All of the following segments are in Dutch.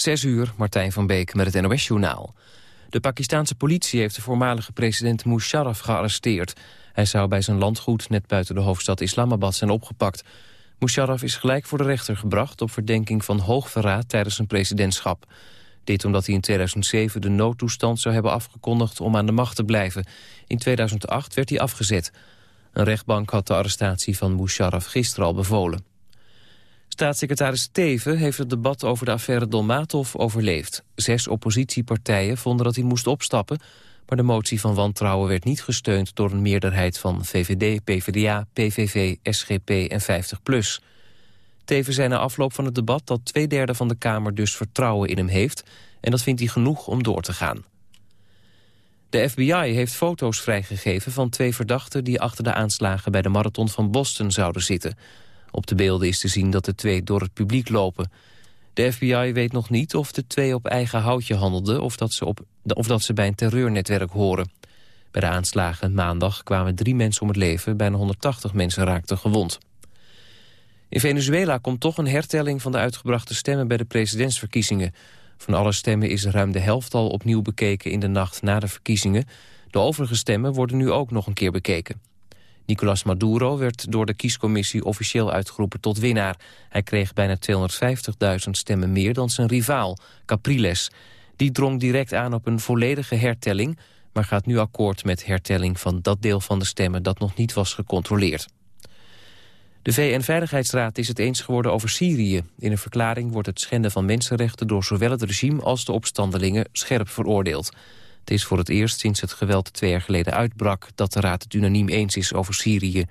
Zes uur, Martijn van Beek met het NOS-journaal. De Pakistanse politie heeft de voormalige president Musharraf gearresteerd. Hij zou bij zijn landgoed net buiten de hoofdstad Islamabad zijn opgepakt. Musharraf is gelijk voor de rechter gebracht op verdenking van hoogverraad tijdens zijn presidentschap. Dit omdat hij in 2007 de noodtoestand zou hebben afgekondigd om aan de macht te blijven. In 2008 werd hij afgezet. Een rechtbank had de arrestatie van Musharraf gisteren al bevolen. Staatssecretaris Steven heeft het debat over de affaire Dolmatov overleefd. Zes oppositiepartijen vonden dat hij moest opstappen... maar de motie van wantrouwen werd niet gesteund door een meerderheid van VVD, PvdA, PVV, SGP en 50PLUS. Teven zei na afloop van het debat dat twee derde van de Kamer dus vertrouwen in hem heeft... en dat vindt hij genoeg om door te gaan. De FBI heeft foto's vrijgegeven van twee verdachten... die achter de aanslagen bij de marathon van Boston zouden zitten... Op de beelden is te zien dat de twee door het publiek lopen. De FBI weet nog niet of de twee op eigen houtje handelden... of dat ze, op, of dat ze bij een terreurnetwerk horen. Bij de aanslagen maandag kwamen drie mensen om het leven... bijna 180 mensen raakten gewond. In Venezuela komt toch een hertelling van de uitgebrachte stemmen... bij de presidentsverkiezingen. Van alle stemmen is ruim de helft al opnieuw bekeken... in de nacht na de verkiezingen. De overige stemmen worden nu ook nog een keer bekeken. Nicolas Maduro werd door de kiescommissie officieel uitgeroepen tot winnaar. Hij kreeg bijna 250.000 stemmen meer dan zijn rivaal, Capriles. Die drong direct aan op een volledige hertelling... maar gaat nu akkoord met hertelling van dat deel van de stemmen... dat nog niet was gecontroleerd. De VN-veiligheidsraad is het eens geworden over Syrië. In een verklaring wordt het schenden van mensenrechten... door zowel het regime als de opstandelingen scherp veroordeeld. Het is voor het eerst sinds het geweld twee jaar geleden uitbrak... dat de Raad het unaniem eens is over Syrië.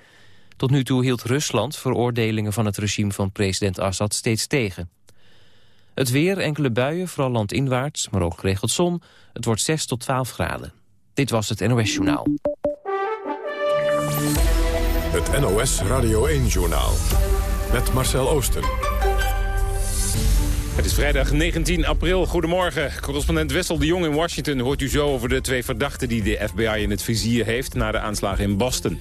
Tot nu toe hield Rusland veroordelingen van het regime van president Assad steeds tegen. Het weer, enkele buien, vooral landinwaarts, maar ook geregeld zon. Het wordt 6 tot 12 graden. Dit was het NOS Journaal. Het NOS Radio 1-journaal. Met Marcel Oosten. Het is vrijdag 19 april. Goedemorgen. Correspondent Wessel de Jong in Washington hoort u zo over de twee verdachten die de FBI in het vizier heeft na de aanslagen in Boston.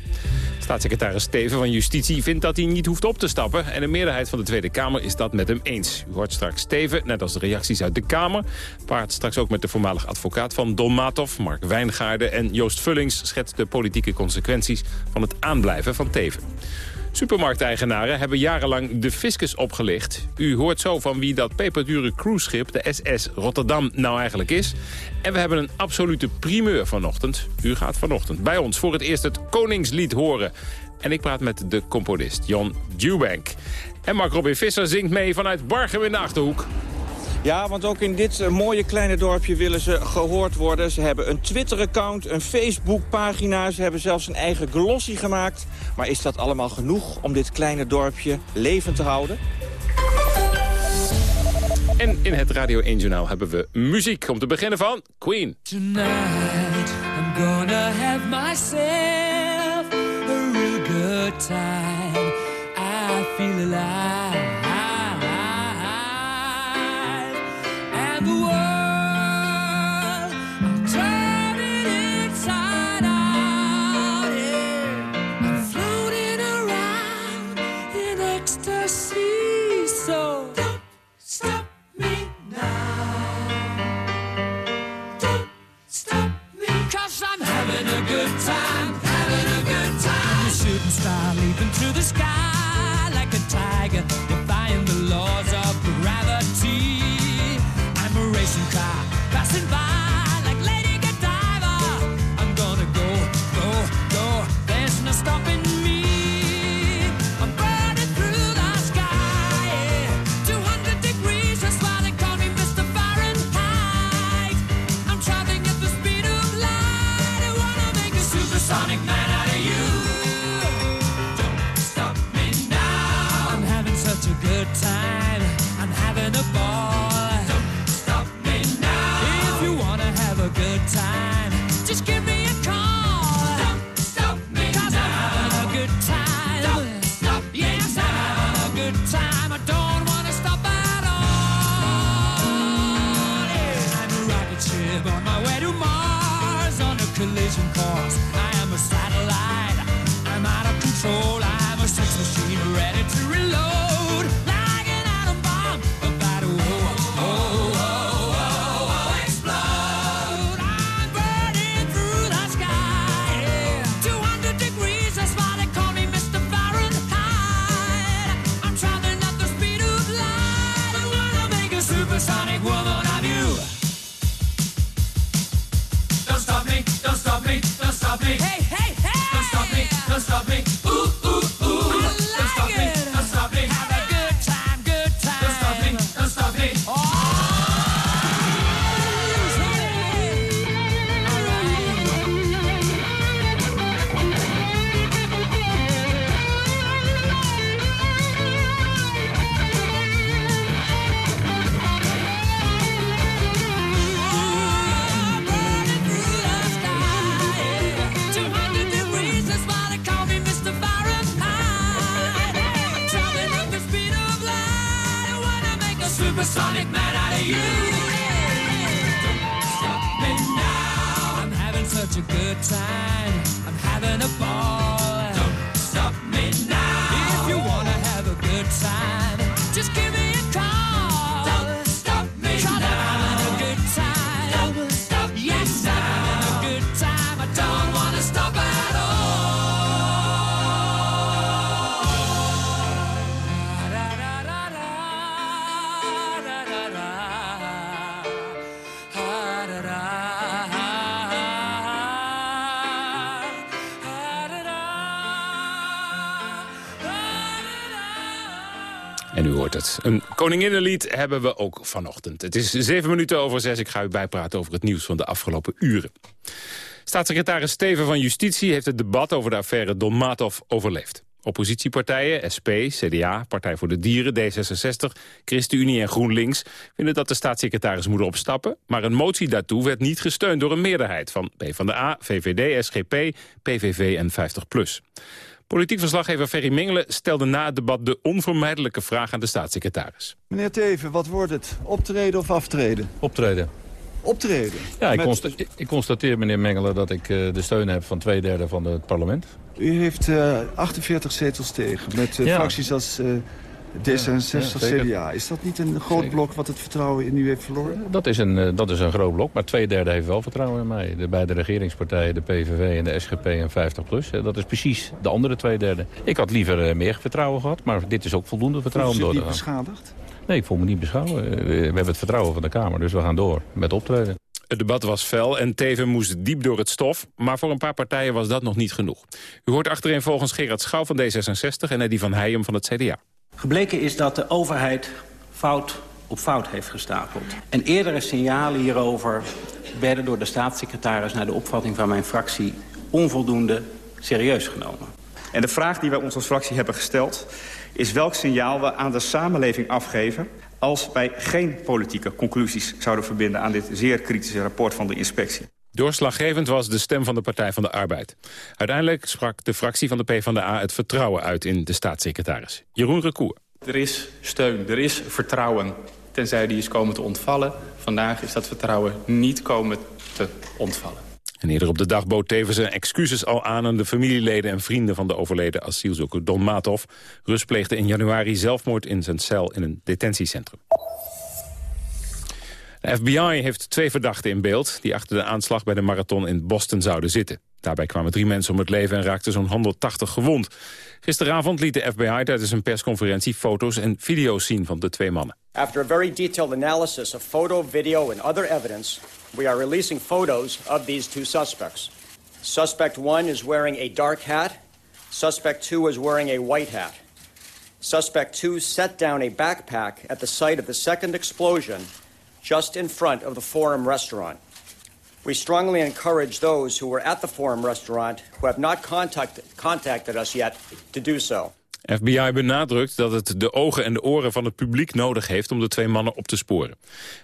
Staatssecretaris Steven van Justitie vindt dat hij niet hoeft op te stappen... en een meerderheid van de Tweede Kamer is dat met hem eens. U hoort straks Steven, net als de reacties uit de Kamer. Paard straks ook met de voormalig advocaat van Don Matov, Mark Wijngaarden... en Joost Vullings schetst de politieke consequenties van het aanblijven van Teven. Supermarkteigenaren hebben jarenlang de fiscus opgelicht. U hoort zo van wie dat peperdure cruiseschip, de SS Rotterdam, nou eigenlijk is. En we hebben een absolute primeur vanochtend. U gaat vanochtend bij ons voor het eerst het Koningslied horen. En ik praat met de componist Jan Dewbank. En Mark Robin Visser zingt mee vanuit Bargem in de Achterhoek. Ja, want ook in dit eh, mooie kleine dorpje willen ze gehoord worden. Ze hebben een Twitter-account, een Facebook-pagina. Ze hebben zelfs een eigen glossy gemaakt. Maar is dat allemaal genoeg om dit kleine dorpje levend te houden? En in het Radio 1 Journaal hebben we muziek. Om te beginnen van Queen. Tonight I'm gonna have myself a real good time. I feel alive. Koninginnenlied hebben we ook vanochtend. Het is zeven minuten over zes. Ik ga u bijpraten over het nieuws van de afgelopen uren. Staatssecretaris Steven van Justitie heeft het debat over de affaire Don Matov overleefd. Oppositiepartijen, SP, CDA, Partij voor de Dieren, D66, ChristenUnie en GroenLinks... vinden dat de staatssecretaris moet opstappen... maar een motie daartoe werd niet gesteund door een meerderheid... van PvdA, VVD, SGP, PVV en 50PLUS. Politiek verslaggever Ferry Mingelen stelde na het debat... de onvermijdelijke vraag aan de staatssecretaris. Meneer Teven, wat wordt het? Optreden of aftreden? Optreden. Optreden. Ja, ik, Met- consta- ik constateer, meneer Mengelen, dat ik eh, de steun heb van twee derde van het parlement. U heeft eh, 48 zetels tegen, met eh, Ja. fracties als eh, D66, Ja, zeker. CDA. Is dat niet een groot Zeker. blok wat het vertrouwen in u heeft verloren? Dat is, een, eh, dat is een groot blok, maar twee derde heeft wel vertrouwen in mij. De beide regeringspartijen, de PVV en de SGP en 50PLUS. eh, Dat is precies de andere twee derde. Ik had liever eh, meer vertrouwen gehad, maar dit is ook voldoende vertrouwen zich te niet beschadigd? Nee, ik voel me niet beschouwen. Eh, We hebben het vertrouwen van de Kamer, dus we gaan door met optreden. Het debat was fel en Teven moest diep door het stof... maar voor een paar partijen was dat nog niet genoeg. U hoort achterin volgens Gerard Schouw van D66 en Eddy van Heijem van het CDA. Gebleken is dat de overheid fout op fout heeft gestapeld. En eerdere signalen hierover werden door de staatssecretaris... naar de opvatting van mijn fractie onvoldoende serieus genomen. En de vraag die wij ons als fractie hebben gesteld... is welk signaal we aan de samenleving afgeven... als wij geen politieke conclusies zouden verbinden... aan dit zeer kritische rapport van de inspectie. Doorslaggevend was de stem van de Partij van de Arbeid. Uiteindelijk sprak de fractie van de PvdA het vertrouwen uit in de staatssecretaris. Jeroen Recour. Er is steun, er is vertrouwen, tenzij die is komen te ontvallen. Vandaag is dat vertrouwen niet komen te ontvallen. En eerder op de dag bood tevens zijn excuses al aan... aan de familieleden en vrienden van de overleden asielzoeker Don Matov. Rus pleegde in januari zelfmoord in zijn cel in een detentiecentrum. De FBI heeft twee verdachten in beeld... die achter de aanslag bij de marathon in Boston zouden zitten. Daarbij kwamen drie mensen om het leven en raakten zo'n 180 gewond. Gisteravond liet de FBI tijdens een persconferentie foto's en video's zien van de twee mannen. After a very detailed analysis of photo, video, and other evidence, we are releasing photos of these two suspects. Suspect one is wearing a dark hat. Suspect two is wearing a white hat. Suspect two set down a backpack at the site of the second explosion just in front of the Forum restaurant. We strongly encourage those who were at the Forum restaurant who have not contacted, contacted us yet to do so. FBI benadrukt dat het de ogen en de oren van het publiek nodig heeft om de twee mannen op te sporen.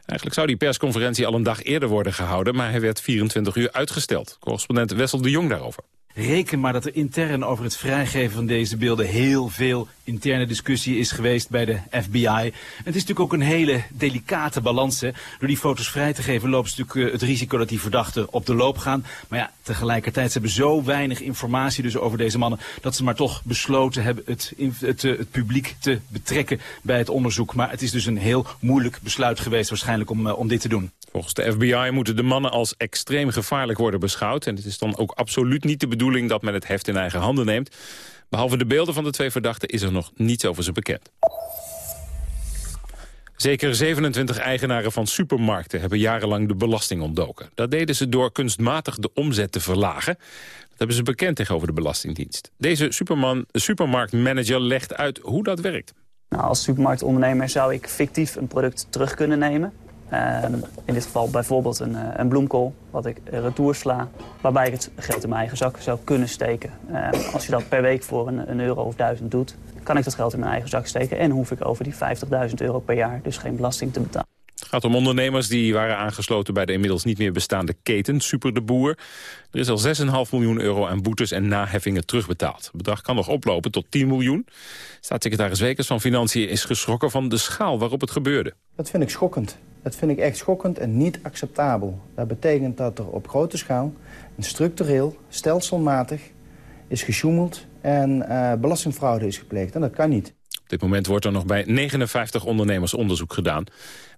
Eigenlijk zou die persconferentie al een dag eerder worden gehouden, maar hij werd 24 uur uitgesteld. Correspondent Wessel de Jong daarover. Reken maar dat er intern over het vrijgeven van deze beelden heel veel interne discussie is geweest bij de FBI. Het is natuurlijk ook een hele delicate balans. Hè. Door die foto's vrij te geven loopt natuurlijk eh, het risico dat die verdachten op de loop gaan. Maar ja, tegelijkertijd ze hebben zo weinig informatie dus over deze mannen dat ze maar toch besloten hebben het, het, eh, het publiek te betrekken bij het onderzoek. Maar het is dus een heel moeilijk besluit geweest waarschijnlijk om, eh, om dit te doen. Volgens de FBI moeten de mannen als extreem gevaarlijk worden beschouwd. En het is dan ook absoluut niet de bedoeling dat men het heft in eigen handen neemt. Behalve de beelden van de twee verdachten is er nog niets over ze bekend. Zeker 27 eigenaren van supermarkten hebben jarenlang de belasting ontdoken. Dat deden ze door kunstmatig de omzet te verlagen. Dat hebben ze bekend tegenover de Belastingdienst. Deze superman, supermarktmanager legt uit hoe dat werkt. Nou, als supermarktondernemer zou ik fictief een product terug kunnen nemen. Ehm, in dit geval bijvoorbeeld een, eh, een bloemkool, wat ik retour sla, waarbij ik het geld in mijn eigen zak zou kunnen steken. Ehm, als je dat per week voor een, een euro of duizend doet, kan ik dat geld in mijn eigen zak steken en hoef ik over die 50.000 euro per jaar dus geen belasting te betalen. Het gaat om ondernemers die waren aangesloten bij de inmiddels niet meer bestaande keten Super de Boer. Er is al 6,5 miljoen euro aan boetes en naheffingen terugbetaald. Het bedrag kan nog oplopen tot 10 miljoen. Staatssecretaris Wekers van Financiën is geschrokken van de schaal waarop het gebeurde. Dat vind ik schokkend. Dat vind ik echt schokkend en niet acceptabel. Dat betekent dat er op grote schaal en structureel, stelselmatig is gesjoemeld en uh, belastingfraude is gepleegd. En dat kan niet. Op dit moment wordt er nog bij 59 ondernemers onderzoek gedaan.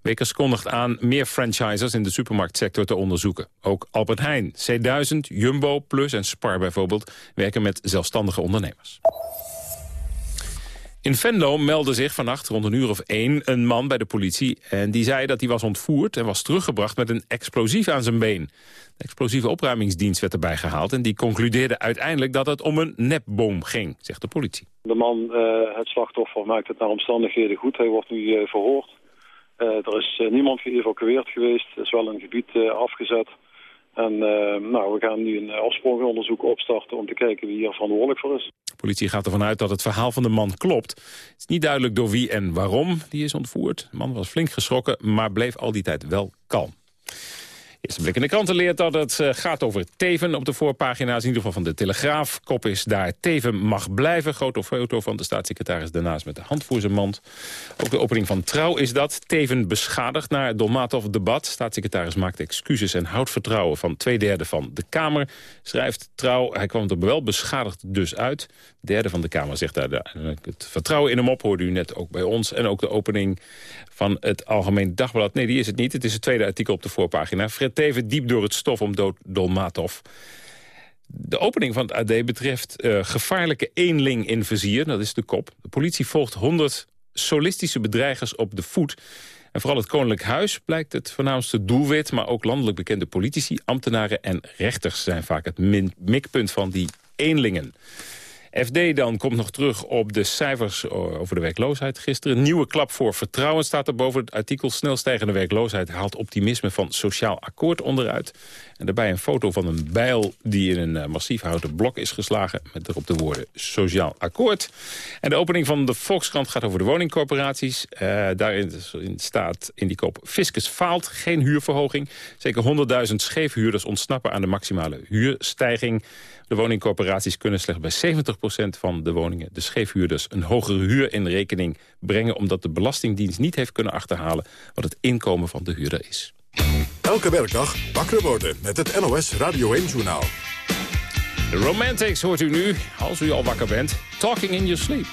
Wekers kondigt aan meer franchisers in de supermarktsector te onderzoeken. Ook Albert Heijn, C1000, Jumbo, Plus en Spar bijvoorbeeld... werken met zelfstandige ondernemers. In Venlo meldde zich vannacht rond een uur of één een man bij de politie... en die zei dat hij was ontvoerd en was teruggebracht met een explosief aan zijn been. De explosieve opruimingsdienst werd erbij gehaald... en die concludeerde uiteindelijk dat het om een nepboom ging, zegt de politie. De man, uh, het slachtoffer, maakt het naar omstandigheden goed. Hij wordt nu uh, verhoord. Uh, er is niemand geëvacueerd geweest. Er is wel een gebied afgezet. En nou, we gaan nu een afsprakenonderzoek opstarten om te kijken wie hier verantwoordelijk voor is. De politie gaat ervan uit dat het verhaal van de man klopt. Het is niet duidelijk door wie en waarom die is ontvoerd. De man was flink geschrokken, maar bleef al die tijd wel kalm. Eerste blik in de kranten leert dat het eh, gaat over Teven op de voorpagina's. In ieder geval van de Telegraaf. Kop is daar Teven mag blijven. Grote foto van de staatssecretaris daarnaast met de hand voor zijn mond. Ook de opening van Trouw is dat. Teven beschadigd na het Dolmatov-debat. Staatssecretaris maakt excuses en houdt vertrouwen van twee derde van de Kamer. Schrijft Trouw, hij kwam er wel beschadigd dus uit. De derde van de Kamer zegt daar het vertrouwen in hem op. Hoorde u net ook bij ons. En ook de opening van het Algemeen Dagblad. Nee, die is het niet. Het is het tweede artikel op de voorpagina. Fred Teven diep door het stof om dood Dolmatov. De opening van het AD betreft uh, gevaarlijke eenling in vizier. Dat is de kop. De politie volgt 100 solistische bedreigers op de voet. En vooral het Koninklijk Huis blijkt het voornaamste doelwit... maar ook landelijk bekende politici, ambtenaren en rechters... zijn vaak het mikpunt van die eenlingen. FD dan komt nog terug op de cijfers over de werkloosheid gisteren. nieuwe klap voor vertrouwen staat er boven het artikel. Snelstijgende werkloosheid haalt optimisme van sociaal akkoord onderuit. En daarbij een foto van een bijl die in een eh, massief houten blok is geslagen... met erop de woorden sociaal akkoord. En de opening van de Volkskrant gaat over de woningcorporaties. Uh, daarin staat in die kop Fiscus faalt, geen huurverhoging. Zeker 100.000 scheefhuurders ontsnappen aan de maximale huurstijging. De woningcorporaties kunnen slechts bij 70% van de woningen... de scheefhuurders een hogere huur in rekening brengen... omdat de Belastingdienst niet heeft kunnen achterhalen... wat het inkomen van de huurder is. Elke werkdag wakker worden met het NOS Radio 1-journaal. De Romantics hoort u nu, als u al wakker bent. Talking in your sleep.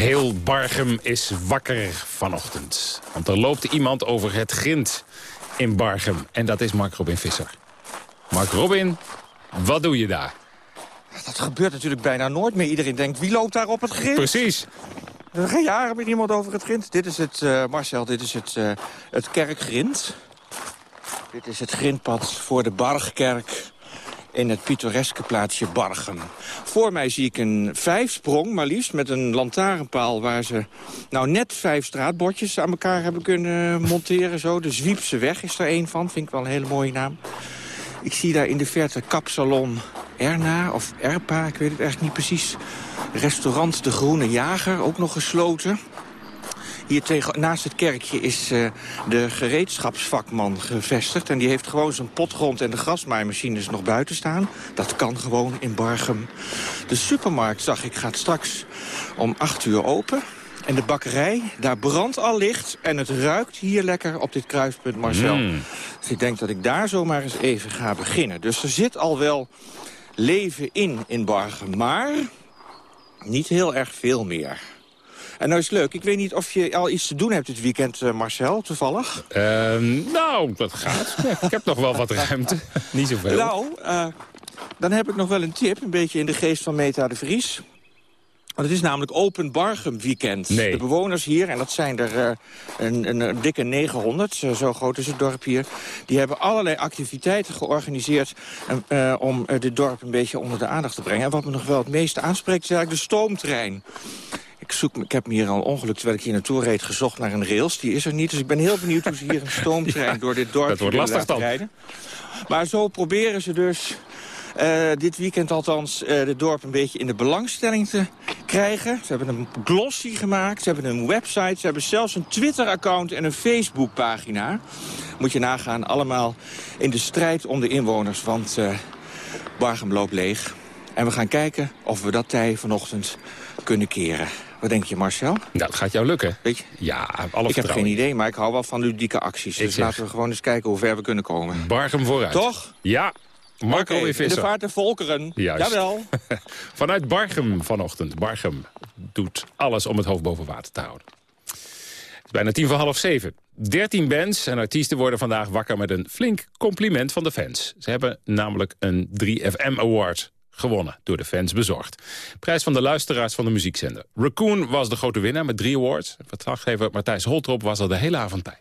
Heel Bargem is wakker vanochtend. Want er loopt iemand over het grind in Bargem. En dat is Mark Robin Visser. Mark Robin, wat doe je daar? Dat gebeurt natuurlijk bijna nooit meer. Iedereen denkt, wie loopt daar op het grind? Precies. Er geen jaren meer iemand over het grind. Dit is het, eh, Marcel, dit is het, uh, het kerkgrind. Dit is het grindpad voor de Bargkerk in het pittoreske plaatsje Bargem. Voor mij zie ik een vijfsprong, maar liefst met een lantaarnpaal... waar ze nou net vijf straatbordjes aan elkaar hebben kunnen monteren. Zo. De Zwiepse weg is er één van, vind ik wel een hele mooie naam. Ik zie daar in de verte kapsalon Erna of Erpa, ik weet het eigenlijk niet precies. Restaurant De Groene Jager, ook nog gesloten. Hier tegen, naast het kerkje is uh, de gereedschapsvakman gevestigd. En die heeft gewoon zijn potgrond en de grasmaaimachines nog buiten staan. Dat kan gewoon in Bargem. De supermarkt, zag ik, gaat straks om 8 uur open. En de bakkerij, daar brandt al licht. En het ruikt hier lekker op dit kruispunt, Marcel. Mm. Dus ik denk dat ik daar zomaar eens even ga beginnen. Dus er zit al wel leven in, in Bargem. Maar niet heel erg veel meer. En nou is het leuk, ik weet niet of je al iets te doen hebt dit weekend, uh, Marcel, toevallig? Uh, nou, dat gaat. ik heb nog wel wat ruimte. niet zoveel. Nou, uh, dan heb ik nog wel een tip, een beetje in de geest van Meta de Vries. Want het is namelijk Open Bargem Weekend. Nee. De bewoners hier, en dat zijn er uh, een, een, een, dikke 900, uh, zo groot is het dorp hier... die hebben allerlei activiteiten georganiseerd... Uh, om dit dorp een beetje onder de aandacht te brengen. En wat me nog wel het meeste aanspreekt is eigenlijk de stoomtrein. Ik, zoek, ik heb hier al ongeluk, terwijl ik hier naartoe reed, gezocht naar een rails. Die is er niet, dus ik ben heel benieuwd hoe ze hier een stoomtrein ja, door dit dorp dat wordt lastig dan. rijden. Maar zo proberen ze dus uh, dit weekend althans uh, het dorp een beetje in de belangstelling te krijgen. Ze hebben een glossy gemaakt, ze hebben een website, ze hebben zelfs een Twitter-account en een Facebook-pagina. Moet je nagaan, allemaal in de strijd om de inwoners, want uh, Bargem loopt leeg. En we gaan kijken of we dat tij vanochtend kunnen keren. Wat denk je, Marcel? Nou, dat gaat jou lukken. Weet je? Ja, alle Ik heb geen idee, maar ik hou wel van ludieke acties. Dus zeg. laten we gewoon eens kijken hoe ver we kunnen komen. Bargem vooruit. Toch? Ja. Marco okay, Visser. de vaart der volkeren. Juist. Jawel. Vanuit Bargem vanochtend. Bargem doet alles om het hoofd boven water te houden. Het is bijna tien voor half zeven. Dertien bands en artiesten worden vandaag wakker met een flink compliment van de fans. Ze hebben namelijk een 3FM Award gewonnen, door de fans bezorgd. Prijs van de luisteraars van de muziekzender. Raccoon was de grote winnaar met drie awards. Verslaggever Matthijs Holtrop was er de hele avond bij.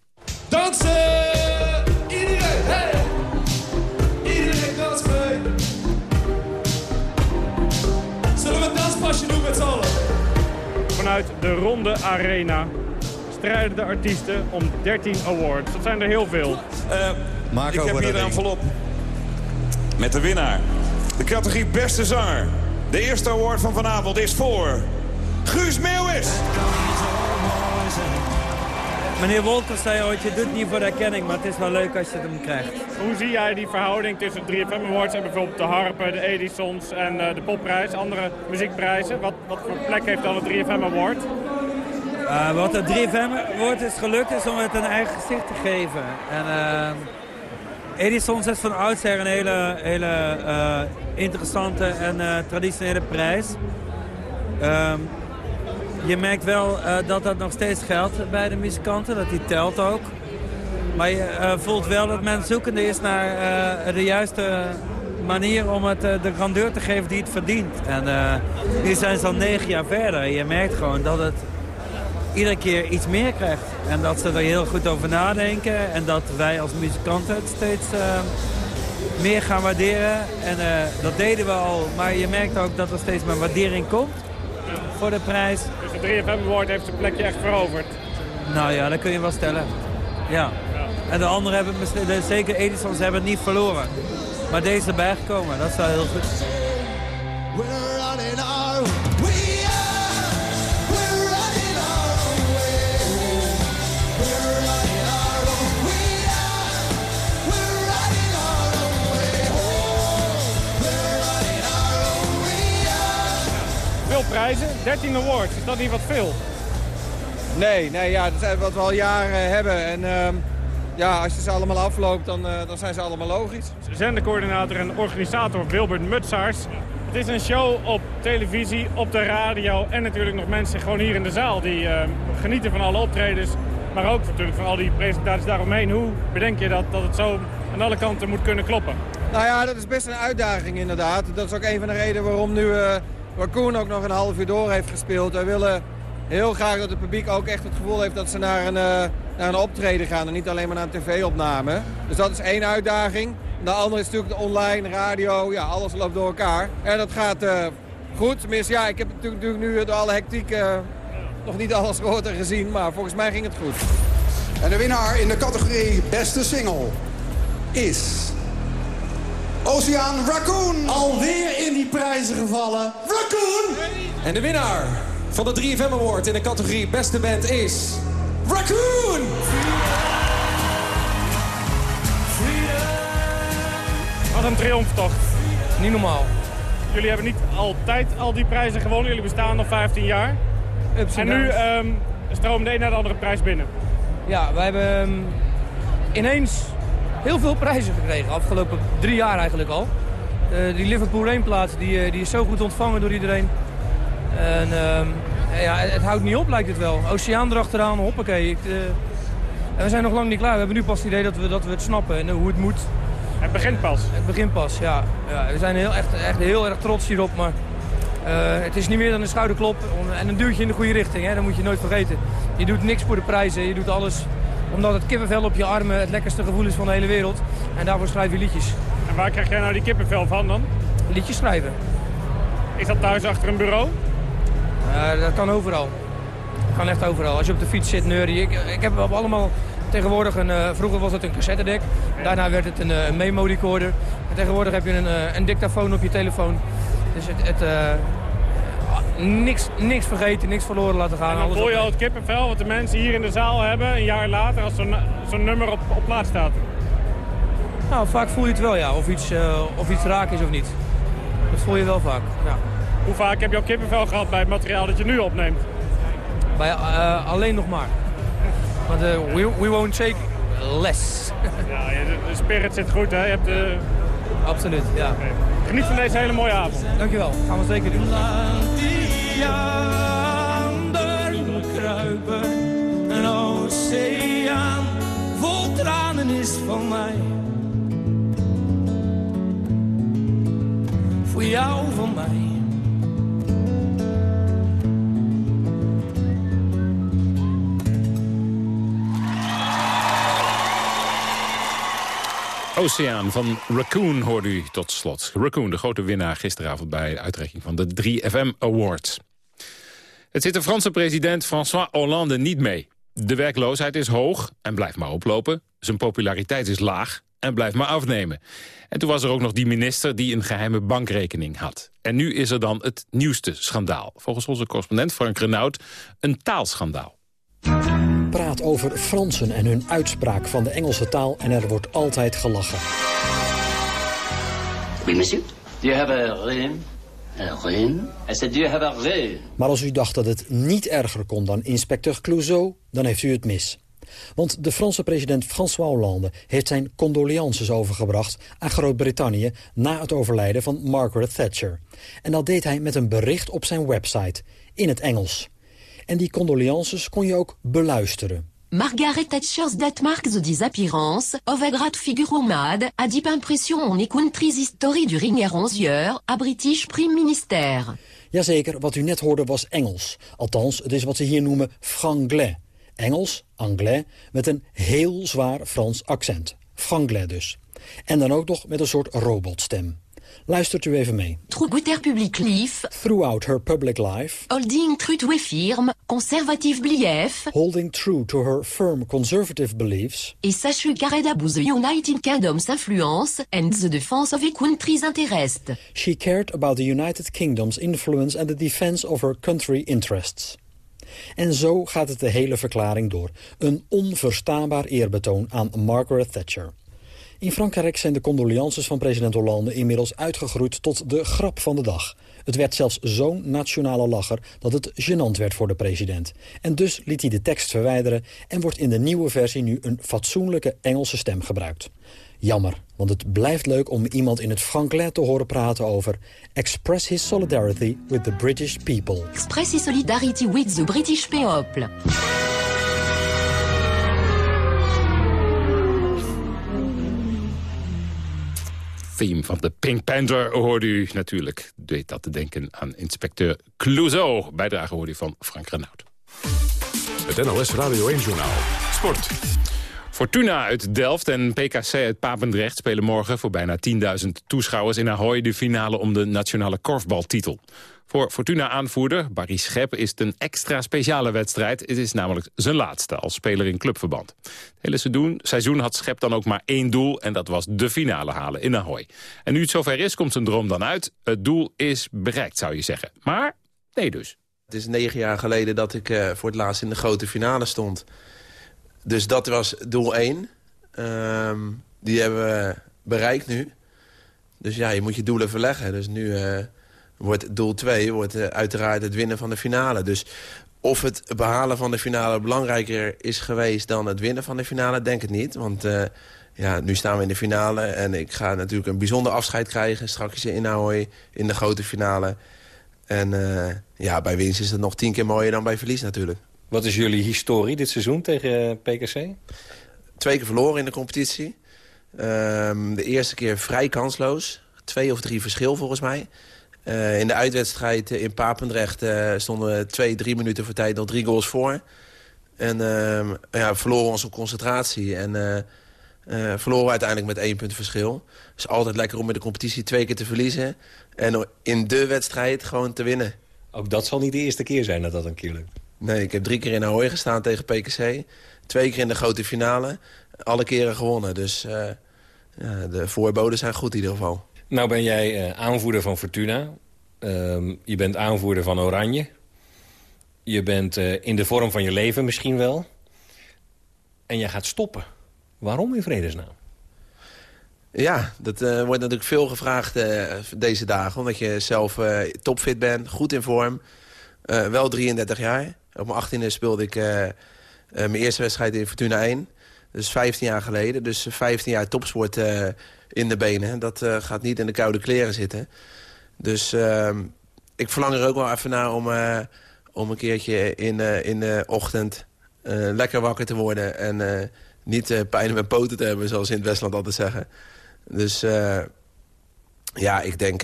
Dansen! Iedereen, hey! Iedereen dans mee! Zullen we een danspasje doen met z'n allen? Vanuit de Ronde Arena strijden de artiesten om 13 awards. Dat zijn er heel veel. Uh, ik heb hier een envelop met de winnaar. De categorie Beste Zanger. De eerste award van vanavond is voor Guus Meeuwis. Meneer Wolters zei ooit, je doet niet voor de erkenning, maar het is wel leuk als je het hem krijgt. Hoe zie jij die verhouding tussen 3FM Awards en bijvoorbeeld de Harpen, de Edisons en uh, de Popprijs, andere muziekprijzen? Wat, wat voor plek heeft dan het 3FM Award? Uh, wat het 3FM Award is gelukt is om het een eigen gezicht te geven. En, uh, Edison is van oudsher een hele, hele uh, interessante en uh, traditionele prijs. Um, je merkt wel uh, dat dat nog steeds geldt bij de muzikanten, dat die telt ook. Maar je voelt wel dat men zoekende is naar de juiste manier om het de grandeur te geven die het verdient. En nu zijn ze al negen jaar verder je merkt gewoon dat het iedere keer iets meer krijgt. En dat ze er heel goed over nadenken. En dat wij als muzikanten het steeds uh, meer gaan waarderen. En uh, dat deden we al. Maar je merkt ook dat er steeds meer waardering komt voor de prijs. Dus de 3FM Award heeft zijn plekje echt veroverd? Nou ja, dat kun je wel stellen. Ja. ja. En de anderen hebben, de, zeker Edisons, hebben het niet verloren. Maar deze erbij gekomen, dat is wel heel goed. Prijzen, 13 awards. Is dat niet wat veel? Nee, nee ja, dat is wat we al jaren hebben. En uh, ja, als je ze allemaal afloopt, dan, uh, dan zijn ze allemaal logisch. Zendercoördinator en organisator Wilbert Mutsaars. Het is een show op televisie, op de radio en natuurlijk nog mensen gewoon hier in de zaal die uh, genieten van alle optredens. Maar ook natuurlijk van al die presentaties daaromheen. Hoe bedenk je dat, dat het zo aan alle kanten moet kunnen kloppen? Nou ja, dat is best een uitdaging inderdaad. Dat is ook een van de redenen waarom nu uh, Raccoon ook nog een half uur door heeft gespeeld. Wij willen heel graag dat het publiek ook echt het gevoel heeft dat ze naar een, uh, naar een optreden gaan. En niet alleen maar naar een tv-opname. Dus dat is één uitdaging. De andere is natuurlijk de online, radio, ja, alles loopt door elkaar. En dat gaat uh, goed. Tenminste, ja, ik heb natuurlijk nu door alle hectiek uh, nog niet alles gehoord en gezien. Maar volgens mij ging het goed. En de winnaar in de categorie beste single is... Oceaan Raccoon. Alweer in die prijzen gevallen. Raccoon! En de winnaar van de 3FM Award in de categorie beste band is... Raccoon! Wat een triomftocht. Niet normaal. Jullie hebben niet altijd al die prijzen gewonnen. Jullie bestaan al 15 jaar. Ups en nu um, stroomt de een naar de andere prijs binnen. Ja, wij hebben um, ineens heel veel prijzen gekregen. Afgelopen drie jaar eigenlijk al. Uh, die Liverpool 1 plaats die, uh, die is zo goed ontvangen door iedereen. En um, ja, het, het, houdt niet op lijkt het wel. Oceaan erachteraan, hoppakee. Ik, uh, en we zijn nog lang niet klaar. We hebben nu pas het idee dat we, dat we het snappen en hoe het moet. Het begint pas? Het begint pas, ja. ja we zijn heel, echt, echt heel erg trots hierop, maar het is niet meer dan een schouderklop en een duwtje in de goede richting. Hè? Dat moet je nooit vergeten. Je doet niks voor de prijzen, je doet alles omdat het kippenvel op je armen het lekkerste gevoel is van de hele wereld. En daarvoor schrijf je liedjes. En waar krijg jij nou die kippenvel van dan? Liedjes schrijven. Is dat thuis achter een bureau? Uh, dat kan overal. Dat kan echt overal. Als je op de fiets zit, neurie. Ik, ik heb allemaal Tegenwoordig, een, uh, vroeger was het een cassettedek. Daarna werd het een, uh, memo-recorder. En tegenwoordig heb je een, een dictafoon op je telefoon. Dus het, het niks, niks vergeten, niks verloren laten gaan. En dan voel je al het kippenvel wat de mensen hier in de zaal hebben... een jaar later als zo'n zo nummer op, op plaats staat. Nou, vaak voel je het wel, ja. Of iets, of iets raak is of niet. Dat voel je wel vaak, ja. Hoe vaak heb je al kippenvel gehad bij het materiaal dat je nu opneemt? Bij, alleen nog maar. Want uh, we, we won't take less. ja, de, spirit zit goed, hè? Je hebt de... Absoluut, ja. Okay. Geniet van deze hele mooie avond. Dankjewel, gaan we zeker doen. kruipen, een oceaan vol tranen is van mij. Voor jou van mij. Oceaan van Raccoon hoorde u tot slot. Raccoon, de grote winnaar gisteravond bij de uitreiking van de 3FM Awards. Het zit de Franse president François Hollande niet mee. De werkloosheid is hoog en blijft maar oplopen. Zijn populariteit is laag en blijft maar afnemen. En toen was er ook nog die minister die een geheime bankrekening had. En nu is er dan het nieuwste schandaal. Volgens onze correspondent Frank Renaud een taalschandaal praat over Fransen en hun uitspraak van de Engelse taal... en er wordt altijd gelachen. Oui, monsieur. You have a ring. Rin. I said, do you have a ring? Maar als u dacht dat het niet erger kon dan inspecteur Clouseau... dan heeft u het mis. Want de Franse president François Hollande heeft zijn condolences overgebracht aan Groot-Brittannië na het overlijden van Margaret Thatcher. En dat deed hij met een bericht op zijn website, in het Engels. En die condolences kon je ook beluisteren. Margaret Thatcher's dat marks the disappearance of a great figure mad a deep impression on a country's history during her 11 years a British Prime Minister. Jazeker, wat u net hoorde was Engels. Althans, het is wat ze hier noemen franglais. Engels, anglais, met een heel zwaar Frans accent. Franglais dus. En dan ook nog met een soort robotstem. Luistert u even mee. Public. Throughout her public life. Holding true to a firm, conservative belief. Holding true to her firm conservative beliefs. Et sache carried above the United Kingdom's influence and the defense of a country's interest. She cared about the United Kingdom's influence and the defense of her country interests. En zo gaat het de hele verklaring door. Een onverstaanbaar eerbetoon aan Margaret Thatcher. In Frankrijk zijn de condolences van president Hollande inmiddels uitgegroeid tot de grap van de dag. Het werd zelfs zo'n nationale lacher dat het gênant werd voor de president. En dus liet hij de tekst verwijderen en wordt in de nieuwe versie nu een fatsoenlijke Engelse stem gebruikt. Jammer, want het blijft leuk om iemand in het Franklais te horen praten over... Express his solidarity with the British people. Express his solidarity with the British people. Theme van de Pink Panther hoorde u natuurlijk. Deed dat te denken aan inspecteur Clouseau. Bijdrage hoorde u van Frank Renaud. Het NLS Radio 1-journaal. Sport. Fortuna uit Delft en PKC uit Papendrecht spelen morgen voor bijna 10.000 toeschouwers in Ahoy de finale om de nationale korfbaltitel. Voor Fortuna-aanvoerder Barry Schep is het een extra speciale wedstrijd. Het is namelijk zijn laatste als speler in clubverband. Het hele seizoen, had Schep dan ook maar één doel... en dat was de finale halen in Ahoy. En nu het zover is, komt zijn droom dan uit. Het doel is bereikt, zou je zeggen. Maar nee dus. Het is negen jaar geleden dat ik uh, voor het laatst in de grote finale stond. Dus dat was doel één. Um, die hebben we bereikt nu. Dus ja, je moet je doelen verleggen. Dus nu... Uh, wordt doel 2 wordt uh, uiteraard het winnen van de finale. Dus of het behalen van de finale belangrijker is geweest dan het winnen van de finale, denk ik niet. Want uh, ja, nu staan we in de finale en ik ga natuurlijk een bijzonder afscheid krijgen... straks in Ahoy in de grote finale. En uh, ja, bij winst is het nog tien keer mooier dan bij verlies natuurlijk. Wat is jullie historie dit seizoen tegen PKC? Twee keer verloren in de competitie. Um, de eerste keer vrij kansloos. Twee of drie verschil volgens mij. Uh, in de uitwedstrijd in Papendrecht uh, stonden we twee, drie minuten voor tijd nog drie goals voor. En uh, ja, verloren onze concentratie. En verloren uiteindelijk met één punt verschil. Dus altijd lekker om in de competitie twee keer te verliezen. En in de wedstrijd gewoon te winnen. Ook dat zal niet de eerste keer zijn dat dat een keer lukt. Nee, ik heb drie keer in Ahoy gestaan tegen PKC. Twee keer in de grote finale. Alle keren gewonnen. Dus ja, de voorboden zijn goed in ieder geval. Nou ben jij uh, aanvoerder van Fortuna. Uh, je bent aanvoerder van Oranje. Je bent uh, in de vorm van je leven misschien wel. En jij gaat stoppen. Waarom in vredesnaam? Ja, dat uh, wordt natuurlijk veel gevraagd deze dagen. Omdat je zelf topfit bent, goed in vorm. wel 33 jaar. Op mijn 18e speelde ik mijn eerste wedstrijd in Fortuna 1. Dus 15 jaar geleden. Dus 15 jaar topsport in de benen. Dat uh, gaat niet in de koude kleren zitten. Dus uh, ik verlang er ook wel even naar om, uh, om een keertje in, in de ochtend lekker wakker te worden. En niet pijn in mijn poten te hebben, zoals in het Westland altijd zeggen. Dus ja, ik denk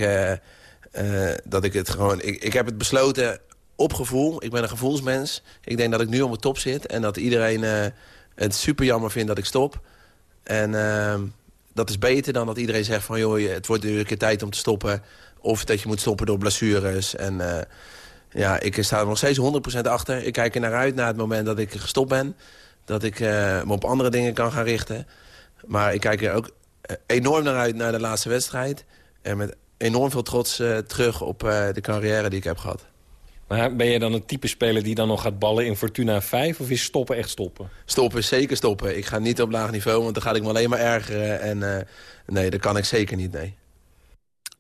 dat ik het gewoon... Ik, ik heb het besloten op gevoel. Ik ben een gevoelsmens. Ik denk dat ik nu op mijn top zit. En dat iedereen het super jammer vindt dat ik stop. En ehm, dat is beter dan dat iedereen zegt van... joh, het wordt nu een keer tijd om te stoppen. Of dat je moet stoppen door blessures. En uh, ja, ik sta er nog steeds 100% achter. Ik kijk er naar uit naar het moment dat ik gestopt ben. Dat ik uh, me op andere dingen kan gaan richten. Maar ik kijk er ook eh, enorm naar uit naar de laatste wedstrijd. En met enorm veel trots terug op de carrière die ik heb gehad. Maar ben je dan een type speler die dan nog gaat ballen in Fortuna 5? Of is stoppen echt stoppen? Stoppen, zeker stoppen. Ik ga niet op laag niveau, want dan ga ik me alleen maar ergeren. En uh, nee, dat kan ik zeker niet, nee.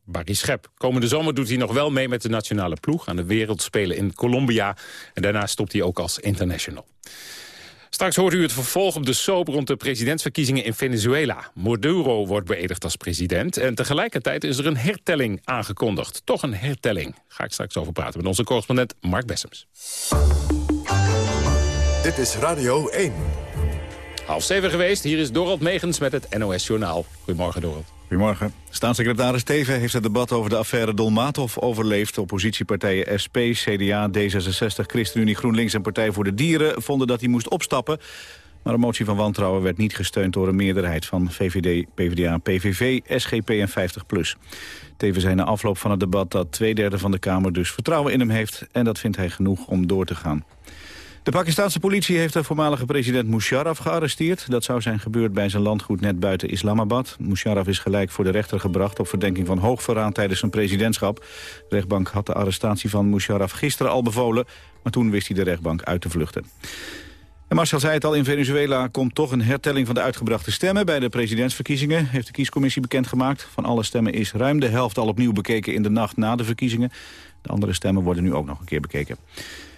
Barry Schep. Komende zomer doet hij nog wel mee met de nationale ploeg... aan de wereldspelen in Colombia. En daarna stopt hij ook als international. Straks hoort u het vervolg op de soap rond de presidentsverkiezingen in Venezuela. Maduro wordt beëdigd als president en tegelijkertijd is er een hertelling aangekondigd. Toch een hertelling. Ga ik straks over praten met onze correspondent Mark Bessems. Dit is Radio 1. Half zeven geweest, hier is Dorald Megens met het NOS Journaal. Goedemorgen Dorald. Goedemorgen. Staatssecretaris Teven heeft het debat over de affaire Dolmatov overleefd. Oppositiepartijen SP, CDA, D66, ChristenUnie, GroenLinks en Partij voor de Dieren vonden dat hij moest opstappen. Maar een motie van wantrouwen werd niet gesteund door een meerderheid van VVD, PvdA, PVV, SGP en 50PLUS. Teven zei na afloop van het debat dat twee derde van de Kamer dus vertrouwen in hem heeft en dat vindt hij genoeg om door te gaan. De Pakistanse politie heeft de voormalige president Musharraf gearresteerd. Dat zou zijn gebeurd bij zijn landgoed net buiten Islamabad. Musharraf is gelijk voor de rechter gebracht op verdenking van hoogverraad tijdens zijn presidentschap. De rechtbank had de arrestatie van Musharraf gisteren al bevolen, maar toen wist hij de rechtbank uit te vluchten. En Marcel zei het al, in Venezuela komt toch een hertelling van de uitgebrachte stemmen. Bij de presidentsverkiezingen heeft de kiescommissie bekendgemaakt. Van alle stemmen is ruim de helft al opnieuw bekeken in de nacht na de verkiezingen. De andere stemmen worden nu ook nog een keer bekeken.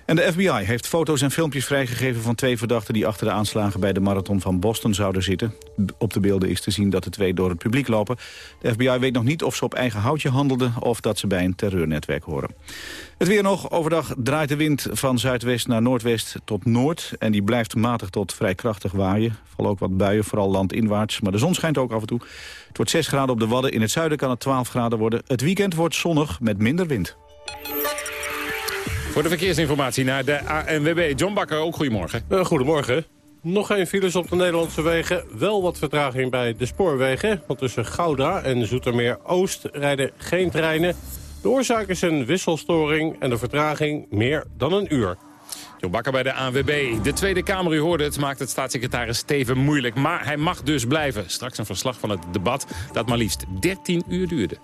En de FBI heeft foto's en filmpjes vrijgegeven van twee verdachten... die achter de aanslagen bij de marathon van Boston zouden zitten. Op de beelden is te zien dat de twee door het publiek lopen. De FBI weet nog niet of ze op eigen houtje handelden... of dat ze bij een terreurnetwerk horen. Het weer nog. Overdag draait de wind van zuidwest naar noordwest tot noord. En die blijft matig tot vrij krachtig waaien. Vallen ook wat buien, vooral landinwaarts. Maar de zon schijnt ook af en toe. Het wordt 6 graden op de Wadden. In het zuiden kan het 12 graden worden. Het weekend wordt zonnig met minder wind. Voor de verkeersinformatie naar de ANWB. John Bakker, ook goedemorgen. Uh, goedemorgen. Nog geen files op de Nederlandse wegen. Wel wat vertraging bij de spoorwegen. Want tussen Gouda en Zoetermeer Oost rijden geen treinen. De oorzaak is een wisselstoring en de vertraging meer dan een uur. John Bakker bij de ANWB. De Tweede Kamer, u hoorde het, maakt het staatssecretaris Steven moeilijk. Maar hij mag dus blijven. Straks een verslag van het debat dat maar liefst 13 uur duurde.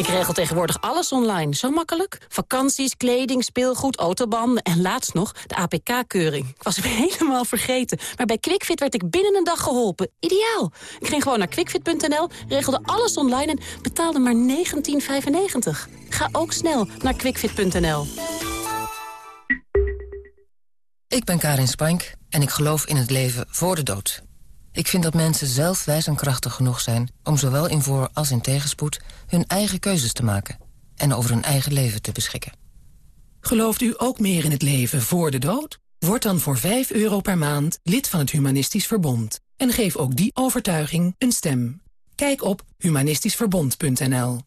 Ik regel tegenwoordig alles online. Zo makkelijk. Vakanties, kleding, speelgoed, autobanden en laatst nog de APK-keuring. Ik was hem helemaal vergeten. Maar bij QuickFit werd ik binnen een dag geholpen. Ideaal. Ik ging gewoon naar quickfit.nl, regelde alles online en betaalde maar 19,95. Ga ook snel naar quickfit.nl. Ik ben Karin Spank en ik geloof in het leven voor de dood. Ik vind dat mensen zelf wijs en krachtig genoeg zijn... om zowel in voor- als in tegenspoed hun eigen keuzes te maken... en over hun eigen leven te beschikken. Gelooft u ook meer in het leven voor de dood? Word dan voor 5 euro per maand lid van het Humanistisch Verbond. En geef ook die overtuiging een stem. Kijk op humanistischverbond.nl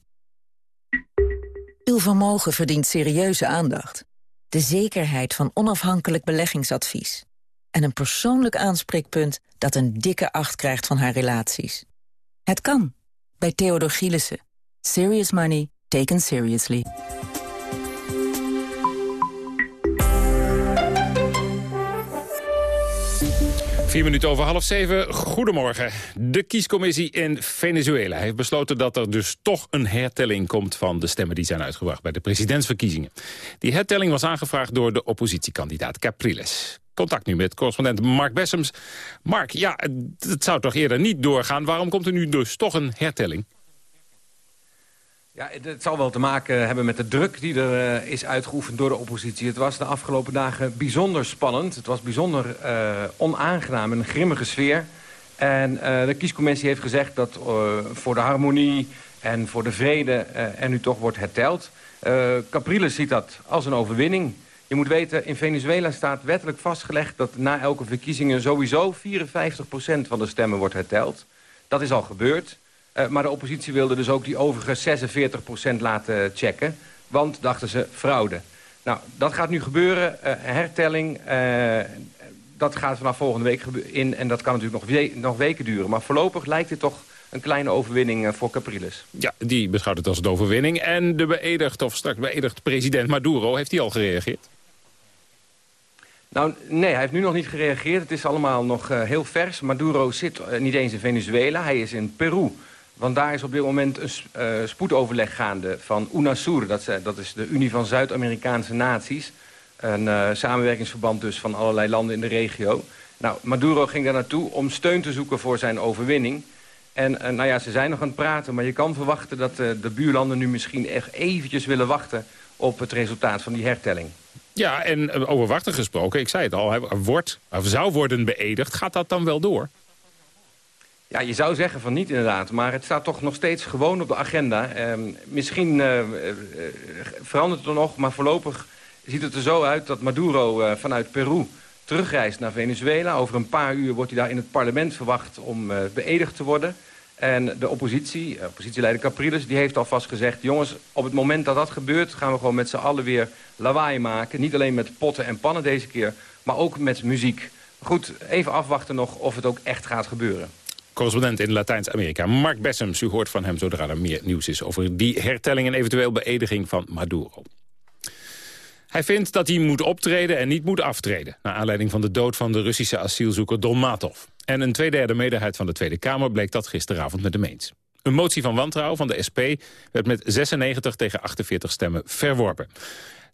Uw vermogen verdient serieuze aandacht. De zekerheid van onafhankelijk beleggingsadvies en een persoonlijk aanspreekpunt dat een dikke acht krijgt van haar relaties. Het kan, bij Theodor Gielissen. Serious money taken seriously. Vier minuten over half zeven. Goedemorgen. De kiescommissie in Venezuela heeft besloten dat er dus toch een hertelling komt van de stemmen die zijn uitgebracht bij de presidentsverkiezingen. Die hertelling was aangevraagd door de oppositiekandidaat Capriles. Contact nu met correspondent Mark Bessems. Mark, ja, het zou toch eerder niet doorgaan. Waarom komt er nu dus toch een hertelling? Ja, het zal wel te maken hebben met de druk die er uh, is uitgeoefend door de oppositie. Het was de afgelopen dagen bijzonder spannend. Het was bijzonder uh, onaangenaam, een grimmige sfeer. En uh, de kiescommissie heeft gezegd dat voor de harmonie en voor de vrede er nu toch wordt herteld. Capriles ziet dat als een overwinning. Je moet weten, in Venezuela staat wettelijk vastgelegd... dat na elke verkiezingen sowieso 54% van de stemmen wordt herteld. Dat is al gebeurd. Uh, maar de oppositie wilde dus ook die overige 46% laten checken. Want, dachten ze, fraude. Nou, dat gaat nu gebeuren. Uh, hertelling, uh, dat gaat vanaf volgende week in. En dat kan natuurlijk nog, we nog weken duren. Maar voorlopig lijkt dit toch een kleine overwinning voor Capriles. Ja, die beschouwt het als een overwinning. En de beëdigd, of straks beëdigd president Maduro, heeft hij al gereageerd? Nou, nee, hij heeft nu nog niet gereageerd. Het is allemaal nog uh, heel vers. Maduro zit uh, niet eens in Venezuela, hij is in Peru. Want daar is op dit moment een uh, spoedoverleg gaande van UNASUR. Dat, dat is de Unie van Zuid-Amerikaanse Naties. Een samenwerkingsverband dus van allerlei landen in de regio. Nou, Maduro ging daar naartoe om steun te zoeken voor zijn overwinning. En nou ja, ze zijn nog aan het praten, maar je kan verwachten dat de buurlanden nu misschien echt eventjes willen wachten op het resultaat van die hertelling. Ja, en over wachten gesproken, ik zei het al, wordt, of zou worden beëdigd. Gaat dat dan wel door? Ja, je zou zeggen van niet inderdaad, maar het staat toch nog steeds gewoon op de agenda. Eh, misschien uh, uh, verandert het er nog, maar voorlopig ziet het er zo uit dat Maduro vanuit Peru terugreist naar Venezuela. Over een paar uur wordt hij daar in het parlement verwacht om beëdigd te worden. En de oppositie, oppositieleider Capriles, die heeft alvast gezegd... jongens, op het moment dat dat gebeurt gaan we gewoon met z'n allen weer lawaai maken. Niet alleen met potten en pannen deze keer, maar ook met muziek. Goed, even afwachten nog of het ook echt gaat gebeuren. Correspondent in Latijns-Amerika, Mark Bessems. U hoort van hem zodra er meer nieuws is over die hertelling... en eventueel beëdiging van Maduro. Hij vindt dat hij moet optreden en niet moet aftreden... naar aanleiding van de dood van de Russische asielzoeker Dolmatov. En een tweederde meerderheid van de Tweede Kamer bleek dat gisteravond met hem eens. Een motie van wantrouwen van de SP werd met 96 tegen 48 stemmen verworpen.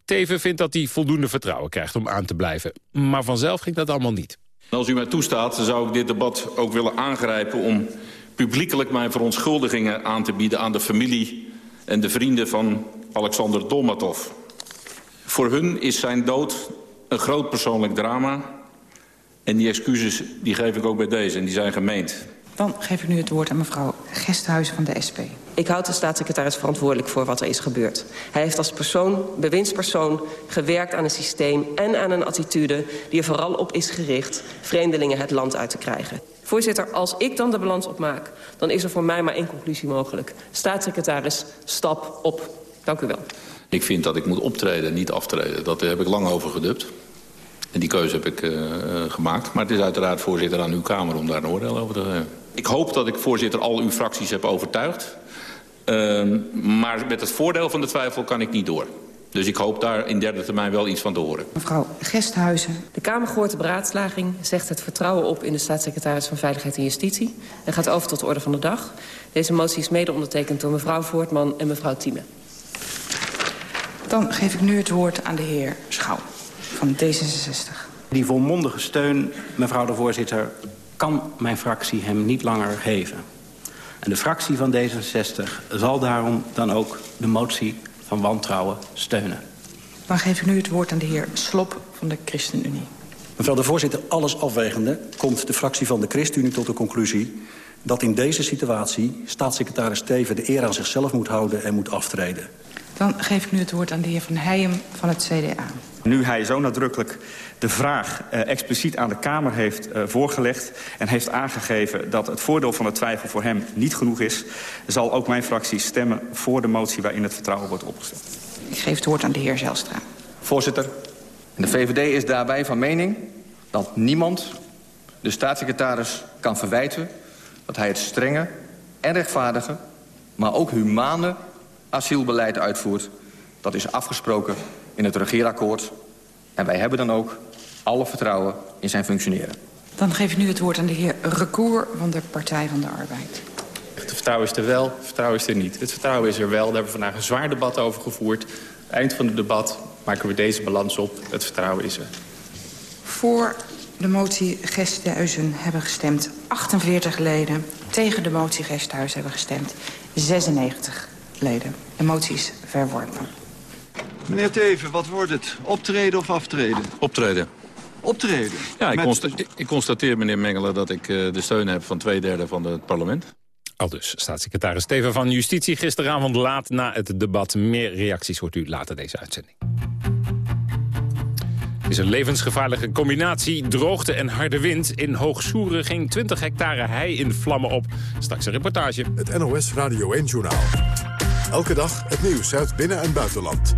Teven vindt dat hij voldoende vertrouwen krijgt om aan te blijven. Maar vanzelf ging dat allemaal niet. Als u mij toestaat, zou ik dit debat ook willen aangrijpen... om publiekelijk mijn verontschuldigingen aan te bieden aan de familie... en de vrienden van Alexander Dolmatov. Voor hun is zijn dood een groot persoonlijk drama... en die excuses die geef ik ook bij deze en die zijn gemeend. Dan geef ik nu het woord aan mevrouw Gesthuizen van de SP. Ik houd de staatssecretaris verantwoordelijk voor wat er is gebeurd. Hij heeft als persoon, bewindspersoon, gewerkt aan een systeem en aan een attitude... die er vooral op is gericht vreemdelingen het land uit te krijgen. Voorzitter, als ik dan de balans opmaak, dan is er voor mij maar één conclusie mogelijk. Staatssecretaris, stap op. Dank u wel. Ik vind dat ik moet optreden, niet aftreden. Dat heb ik lang over gedubt. En die keuze heb ik uh, gemaakt. Maar het is uiteraard, voorzitter, aan uw Kamer om daar een oordeel over te geven. Ik hoop dat ik, voorzitter, al uw fracties heb overtuigd. Uh, maar met het voordeel van de twijfel kan ik niet door. Dus ik hoop daar in derde termijn wel iets van te horen. Mevrouw Gesthuizen. De Kamer gehoord de beraadslaging zegt het vertrouwen op in de staatssecretaris van Veiligheid en Justitie... en gaat over tot de orde van de dag. Deze motie is mede ondertekend door mevrouw Voortman en mevrouw Thieme. Dan geef ik nu het woord aan de heer Schouw van D66. Die volmondige steun, mevrouw de voorzitter, kan mijn fractie hem niet langer geven. En de fractie van D66 zal daarom dan ook de motie van wantrouwen steunen. Dan geef ik nu het woord aan de heer Slop van de ChristenUnie. Mevrouw de voorzitter, alles afwegende komt de fractie van de ChristenUnie tot de conclusie dat in deze situatie staatssecretaris Teven de eer aan zichzelf moet houden en moet aftreden. Dan geef ik nu het woord aan de heer Van Heijem van het CDA. Nu hij zo nadrukkelijk de vraag uh, expliciet aan de Kamer heeft uh, voorgelegd... en heeft aangegeven dat het voordeel van de twijfel voor hem niet genoeg is... zal ook mijn fractie stemmen voor de motie waarin het vertrouwen wordt opgesteld. Ik geef het woord aan de heer Zelstra. Voorzitter, de VVD is daarbij van mening dat niemand de staatssecretaris kan verwijten... dat hij het strenge en rechtvaardige, maar ook humane asielbeleid uitvoert. Dat is afgesproken in het regeerakkoord. En wij hebben dan ook alle vertrouwen in zijn functioneren. Dan geef ik nu het woord aan de heer Recour van de Partij van de Arbeid. Het vertrouwen is er wel, het vertrouwen is er niet. Het vertrouwen is er wel, daar hebben we vandaag een zwaar debat over gevoerd. Eind van het debat maken we deze balans op. Het vertrouwen is er. Voor de motie Gesthuizen hebben gestemd 48 leden. Tegen de motie Gesthuizen hebben gestemd 96 leden. De motie is verworpen. Meneer Teven, wat wordt het? Optreden of aftreden? Optreden. Optreden? Ja, ik, Met- consta ik constateer, meneer Mengelen, dat ik uh, de steun heb van twee derde van het parlement. Al dus, staatssecretaris Steven van Justitie gisteravond laat na het debat. Meer reacties hoort u later deze uitzending. Het is een levensgevaarlijke combinatie, droogte en harde wind. In Hoogsoeren ging 20 hectare hei in vlammen op. Straks een reportage. Het NOS Radio 1-journaal. Elke dag het nieuws uit binnen- en buitenland.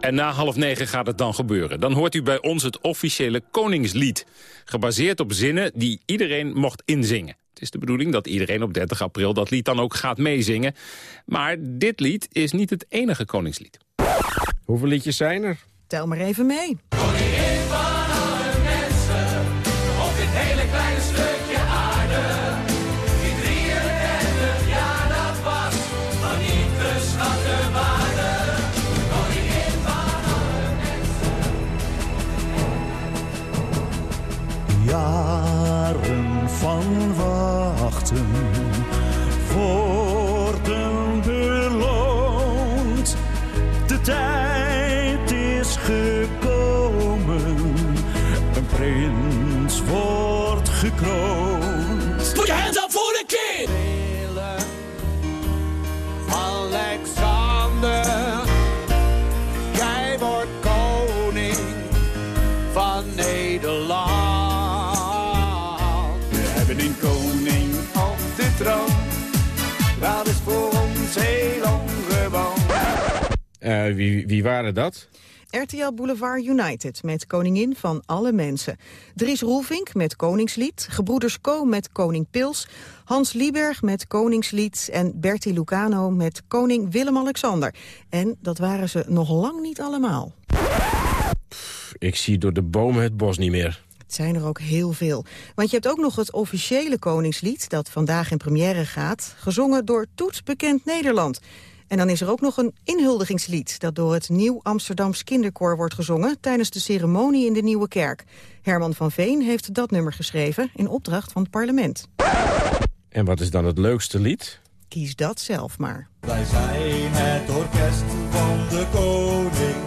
En na half negen gaat het dan gebeuren. Dan hoort u bij ons het officiële Koningslied. Gebaseerd op zinnen die iedereen mocht inzingen. Het is de bedoeling dat iedereen op 30 april dat lied dan ook gaat meezingen. Maar dit lied is niet het enige Koningslied. Hoeveel liedjes zijn er? Tel maar even mee. Eh, wie, wie waren dat? RTL Boulevard United met Koningin van alle mensen. Dries Roelvink met Koningslied. Gebroeders Co met Koning Pils. Hans Lieberg met Koningslied. En Bertie Lucano met Koning Willem-Alexander. En dat waren ze nog lang niet allemaal. Ik zie door de bomen het bos niet meer. Het zijn er ook heel veel. Want je hebt ook nog het officiële Koningslied... dat vandaag in première gaat, gezongen door Toets Bekend Nederland. En dan is er ook nog een inhuldigingslied... dat door het Nieuw Amsterdams Kinderkoor wordt gezongen... tijdens de ceremonie in de Nieuwe Kerk. Herman van Veen heeft dat nummer geschreven... in opdracht van het parlement. En wat is dan het leukste lied? Kies dat zelf maar. Wij zijn het orkest van de koning.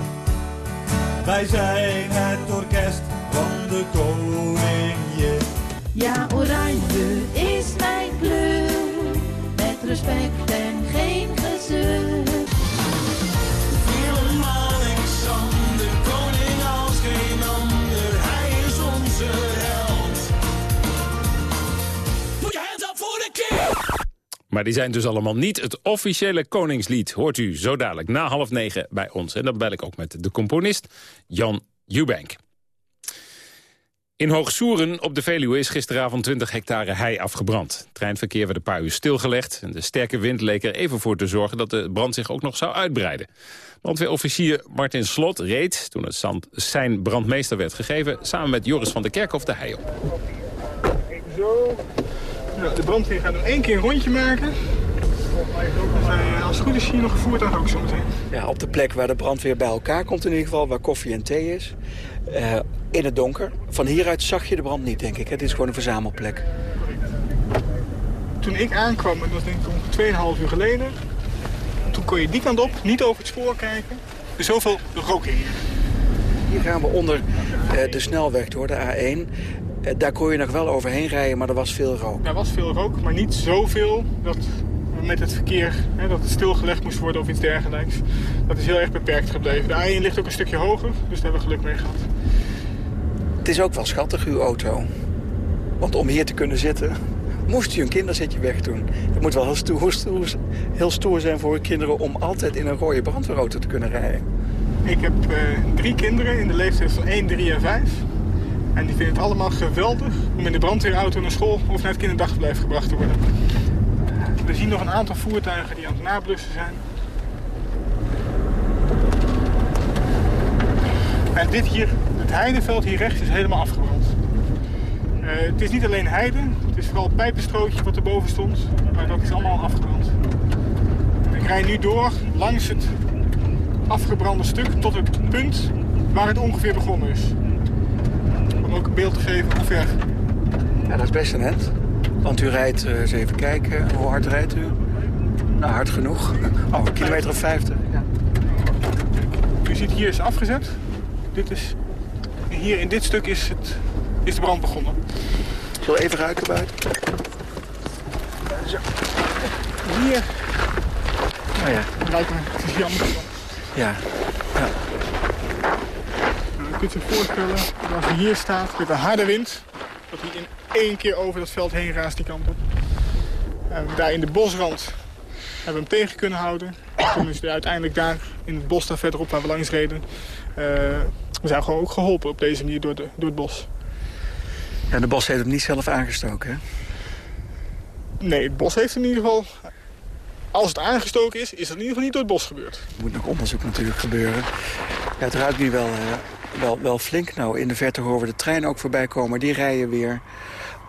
Wij zijn het orkest van de koning. yeah. Ja, oranje is mijn kleur. Met respect Maar die zijn dus allemaal niet het officiële koningslied. Hoort u zo dadelijk na half negen bij ons. En dan bel ik ook met de componist Jan Eubank. In Hoogsoeren op de Veluwe is gisteravond 20 hectare hei afgebrand. Treinverkeer werd een paar uur stilgelegd. En de sterke wind leek er even voor te zorgen dat de brand zich ook nog zou uitbreiden. Brandweerofficier Martin Slot reed, toen het zand zijn brandmeester werd gegeven... samen met Joris van der Kerkhof de hei op. Zo. De brandweer gaat nog één keer een rondje maken. Als, hij- als het goed is hier nog een voertuig ook zo meteen. Ja, op de plek waar de brandweer bij elkaar komt in ieder geval, waar koffie en thee is. Eh, in het donker. Van hieruit zag je de brand niet, denk ik. Het is gewoon een verzamelplek. Toen ik aankwam, en dat is denk ik ongeveer 2,5 uur geleden... toen kon je die kant op, niet over het spoor kijken. Er is zoveel rook in hier. Hier gaan we onder eh, de snelweg door, de A1. Eh, daar kon je nog wel overheen rijden, maar er was veel rook. Er was veel rook, maar niet zoveel dat met het verkeer hè, dat het stilgelegd moest worden of iets dergelijks. Dat is heel erg beperkt gebleven. De A1 ligt ook een stukje hoger, dus daar hebben we geluk mee gehad. Het is ook wel schattig, uw auto. Want om hier te kunnen zitten, moest u een kinderzitje wegdoen. Het moet wel heel stoer, heel stoer zijn voor kinderen om altijd in een rode brandweerauto te kunnen rijden. Ik heb eh, drie kinderen in de leeftijd van 1, 3 en 5. En die vinden het allemaal geweldig om in de brandweerauto naar school of naar het kinderdagverblijf gebracht te worden. We zien nog een aantal voertuigen die aan het nablussen zijn. En dit hier, het heideveld hier rechts is helemaal afgebrand. Eh, het is niet alleen heide, het is vooral pijpenstrootje wat erboven stond. Maar dat is allemaal afgebrand. Ik rij nu door langs het afgebrande stuk tot het punt waar het ongeveer begonnen is. Om ook een beeld te geven hoe ver. Ja, dat is best een end. Want u rijdt, eh, eens even kijken, hoe hard rijdt u? Nou, hard genoeg. Oh, een kilometer of 50. Ja. U ziet hier is afgezet. Dit is, hier in dit stuk is, het, is de brand begonnen. Ik zal even ruiken buiten. Zo. Hier Oh ja. lijkt me, het is jammer. Ja. ja. Nou, je kunt je voorstellen, dat als hij hier staat met een harde wind... dat hij in één keer over dat veld heen raast die kant op. En daar in de bosrand hebben we hem tegen kunnen houden. Toen is hij uiteindelijk daar in het bos daar verderop waar we langs reden... eh, we zijn gewoon ook geholpen op deze manier door, de, door het bos. Ja, de bos heeft hem niet zelf aangestoken, hè? Nee, het bos heeft in ieder geval... Als het aangestoken is, is dat in ieder geval niet door het bos gebeurd. Er moet nog onderzoek natuurlijk gebeuren. Ja, het ruikt nu wel, eh, wel, wel flink. Nou, in de verte horen we de trein ook voorbij komen. Die rijden weer.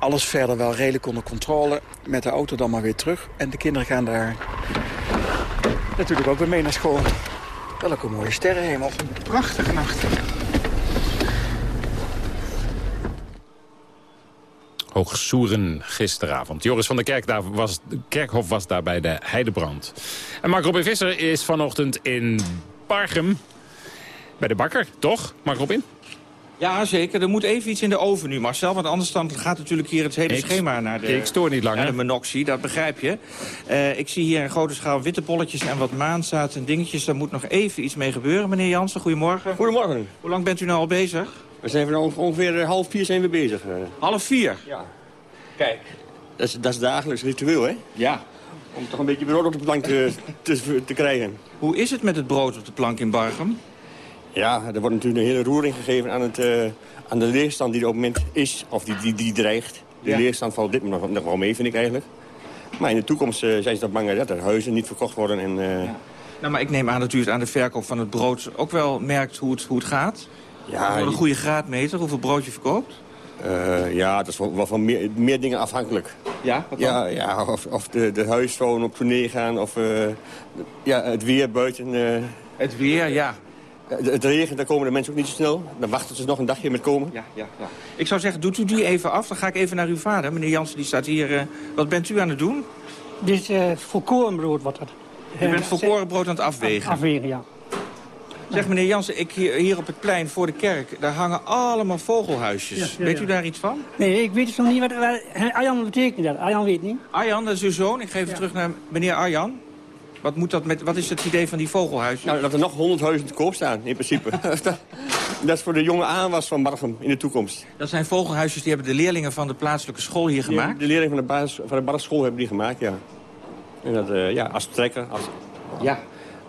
Alles verder wel redelijk onder controle. Met de auto dan maar weer terug. En de kinderen gaan daar natuurlijk ook weer mee naar school. Welke mooie sterrenhemel. Prachtige nacht. Hoogsoeren gisteravond. Joris van der Kerk daar was, Kerkhof was daar bij de Heidebrand. En Mark Robin Visser is vanochtend in Bargem. Bij de bakker, toch? Mark Robin? Ja, zeker. Er moet even iets in de oven nu, Marcel. Want anders dan gaat natuurlijk hier het hele Ik- schema naar de... ik stoor niet langer. Naar de monoxie, dat begrijp je. Eh, ik zie hier een grote schaal witte bolletjes en wat maanzaad en dingetjes. Daar moet nog even iets mee gebeuren, meneer Jansen. Goedemorgen. Goedemorgen. Hoe lang bent u nou al bezig? We zijn van ongeveer eh, half vier zijn we bezig. eh. Half vier? Ja. Kijk. Dat is, dat is dagelijks ritueel, hè? Ja. Om toch een beetje brood op de plank te, te, te krijgen. Hoe is het met het brood op de plank in Bargem? Ja, er wordt natuurlijk een hele roering gegeven aan, het, eh, aan de leerstand die er op het moment is. Of die, die, die dreigt. De Ja. leerstand valt op dit moment nog, nog wel mee, vind ik eigenlijk. Maar in de toekomst zijn ze dat bang dat er huizen niet verkocht worden. En, eh, Nou, maar ik neem aan dat u het aan de verkoop van het brood ook wel merkt hoe het, hoe het gaat. Ja, Voor een goede graadmeter, hoeveel brood je verkoopt? Eh, ja, dat is wel, wel van meer, meer dingen afhankelijk. Ja? Wat dan? Ja, ja of, of de, de huisvrouwen op tournee gaan, of eh, ja, het weer buiten. eh. Het weer, ja. Het, het regen, daar komen de mensen ook niet zo snel. Dan wachten ze nog een dagje met komen. Ja, ja, ja. Ik zou zeggen, doet u die even af. Dan ga ik even naar uw vader. Meneer Jansen, die staat hier. eh, wat bent u aan het doen? Dit is volkorenbrood wat dat. U bent volkorenbrood aan het afwegen. Afwegen, ja. Zeg, meneer Jansen, ik hier, hier op het plein voor de kerk... daar hangen allemaal vogelhuisjes. Ja, ja, weet u daar iets van? Nee, ik weet dus nog niet wat... wat Arjan wat betekent dat. Arjan weet niet. Arjan, dat is uw zoon. Ik geef het terug naar meneer Arjan. Wat, moet dat met, wat is het idee van die vogelhuisjes? Nou, dat er nog honderd huizen te koop staan, in principe. dat, is voor de jonge aanwas van Bargem in de toekomst. Dat zijn vogelhuisjes die hebben de leerlingen van de plaatselijke school hier Die- gemaakt? De leerlingen van de, basis, van de Bargschool hebben die gemaakt, ja. En dat, eh, ja, als trekker. Als... Ja.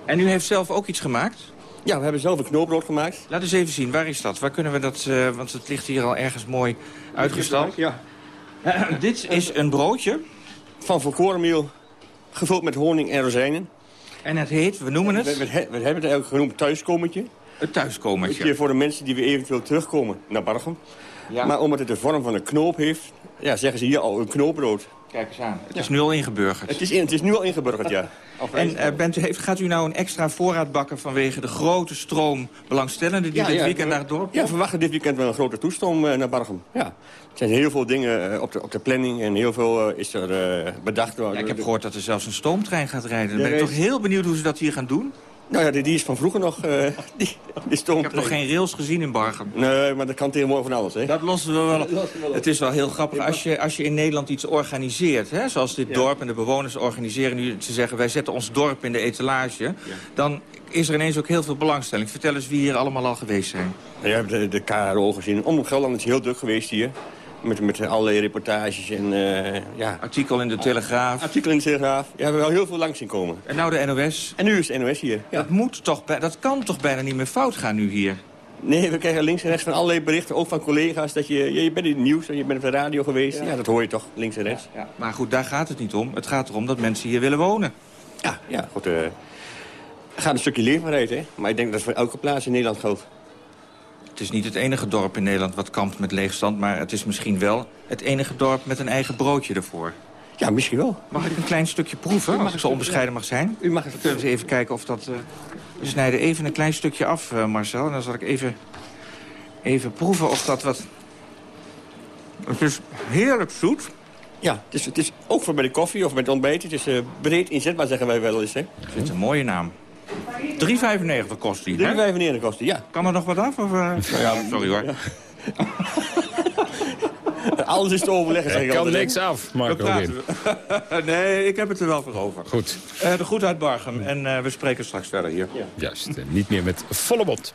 En u heeft zelf ook iets gemaakt? Ja, we hebben zelf een knoopbrood gemaakt. Laat eens even zien, waar is dat? Waar kunnen we dat, eh, want het ligt hier al ergens mooi uitgestald. Ja. Dit is een broodje. Van volkorenmeel, gevuld met honing en rozijnen. En het heet, we noemen het? We, we, we hebben het eigenlijk genoemd thuiskomertje. Het thuiskomertje. Een voor de mensen die weer eventueel terugkomen naar Bargem. Ja. Maar omdat het de vorm van een knoop heeft, ja, zeggen ze hier al een knoopbrood. Kijk eens aan. Het is nu al ingeburgerd. Het is, in, het is nu al ingeburgerd, ja. En eh, bent u, heeft, gaat u nou een extra voorraad bakken vanwege de grote stroom belangstellenden die dit weekend naar het dorp Ja, we verwachten dit weekend wel een grote toestroom eh, naar Bargem. Ja. Er zijn heel veel dingen eh, op, de, op de planning en heel veel is er eh, bedacht. Ja, ik heb gehoord dat er zelfs een stoomtrein gaat rijden. Dan ben ik toch heel benieuwd hoe ze dat hier gaan doen. Nou ja, die, die is van vroeger nog, eh die, die stond. Ik heb nog geen rails gezien in Bargem. Nee, maar dat kan tegenwoordig van alles, hè? Dat lossen we wel op. Het is wel heel grappig als je, als je in Nederland iets organiseert. Hè, zoals dit dorp en de bewoners organiseren nu. Ze zeggen wij zetten ons dorp in de etalage. Dan is er ineens ook heel veel belangstelling. Vertel eens wie hier allemaal al geweest zijn. Je hebt de, de KRO gezien. Om Gelderland is heel druk geweest hier. Met, met allerlei reportages en eh, ja... Artikel in de Telegraaf. Artikel in de Telegraaf. Ja, we hebben wel heel veel langs zien komen. En nou de NOS. En nu is de NOS hier. Ja. Dat, moet toch, dat kan toch bijna niet meer fout gaan nu hier? Nee, we krijgen links en rechts van allerlei berichten, ook van collega's... dat je, je bent in het nieuws en je bent op de radio geweest. Ja, dat hoor je toch, links en rechts. Ja. Maar goed, daar gaat het niet om. Het gaat erom dat mensen hier willen wonen. Ja, ja goed. eh het gaat een stukje leefbaarheid, hè. Maar ik denk dat het voor elke plaats in Nederland geldt. Het is niet het enige dorp in Nederland wat kampt met leegstand... maar het is misschien wel het enige dorp met een eigen broodje ervoor. Ja, misschien wel. Mag ik een klein stukje proeven, als ik zo onbescheiden mag zijn? U mag het. Kunnen we eens even kijken of dat... eh, we snijden even een klein stukje af, eh, Marcel. En dan zal ik even, even proeven of dat wat... Het is heerlijk zoet. Ja, het is, het is ook voor bij de koffie of bij het ontbijt. Het is eh, breed inzetbaar, zeggen wij wel eens, hè. Het is een mooie naam. 3,95 kost die, hè? 3,95 kost die, ja. Kan er nog wat af? Of, eh? Sorry hoor. Alles is te overleggen, zeg ik kan altijd, niks af, We Marco nee, ik heb het er wel voor over. Goed. Eh, de groet uit Bargem. En eh, we spreken straks verder hier. Juist, en niet meer met volle mond.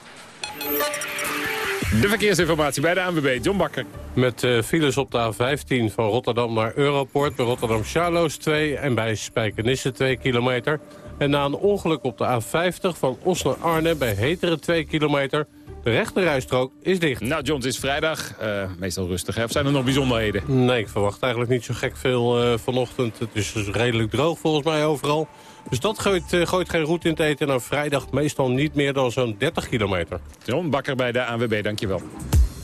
De verkeersinformatie bij de ANWB, John Bakker. Met eh, files op de A15 van Rotterdam naar Europort... bij Rotterdam-Charloes 2 en bij Spijkenisse 2 kilometer. En na een ongeluk op de A50 van Os naar Arnhem bij Heteren 2 kilometer... de rechterrijstrook is dicht. Nou, John, het is vrijdag. Eh, meestal rustig, hè? Of zijn er nog bijzonderheden? Nee, ik verwacht eigenlijk niet zo gek veel eh, vanochtend. Het is dus redelijk droog volgens mij overal. Dus dat gooit, eh, gooit geen roet in het eten. En aan vrijdag meestal niet meer dan zo'n 30 kilometer. John Bakker bij de ANWB, dankjewel.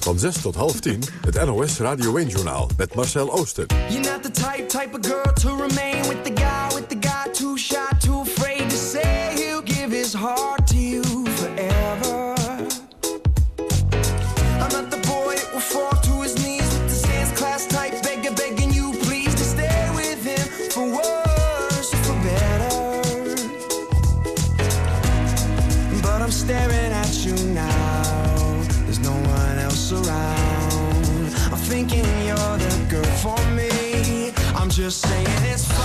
Van 6 tot half 10, het NOS Radio 1-journaal met Marcel Oosten. You're not the type, type of girl to remain with the guy, with the guy too shy, heart to you forever. I'm not the boy that will fall to his knees with the dance class type, begging, begging you please to stay with him for worse or for better. But I'm staring at you now. There's no one else around. I'm thinking you're the girl for me. I'm just saying it's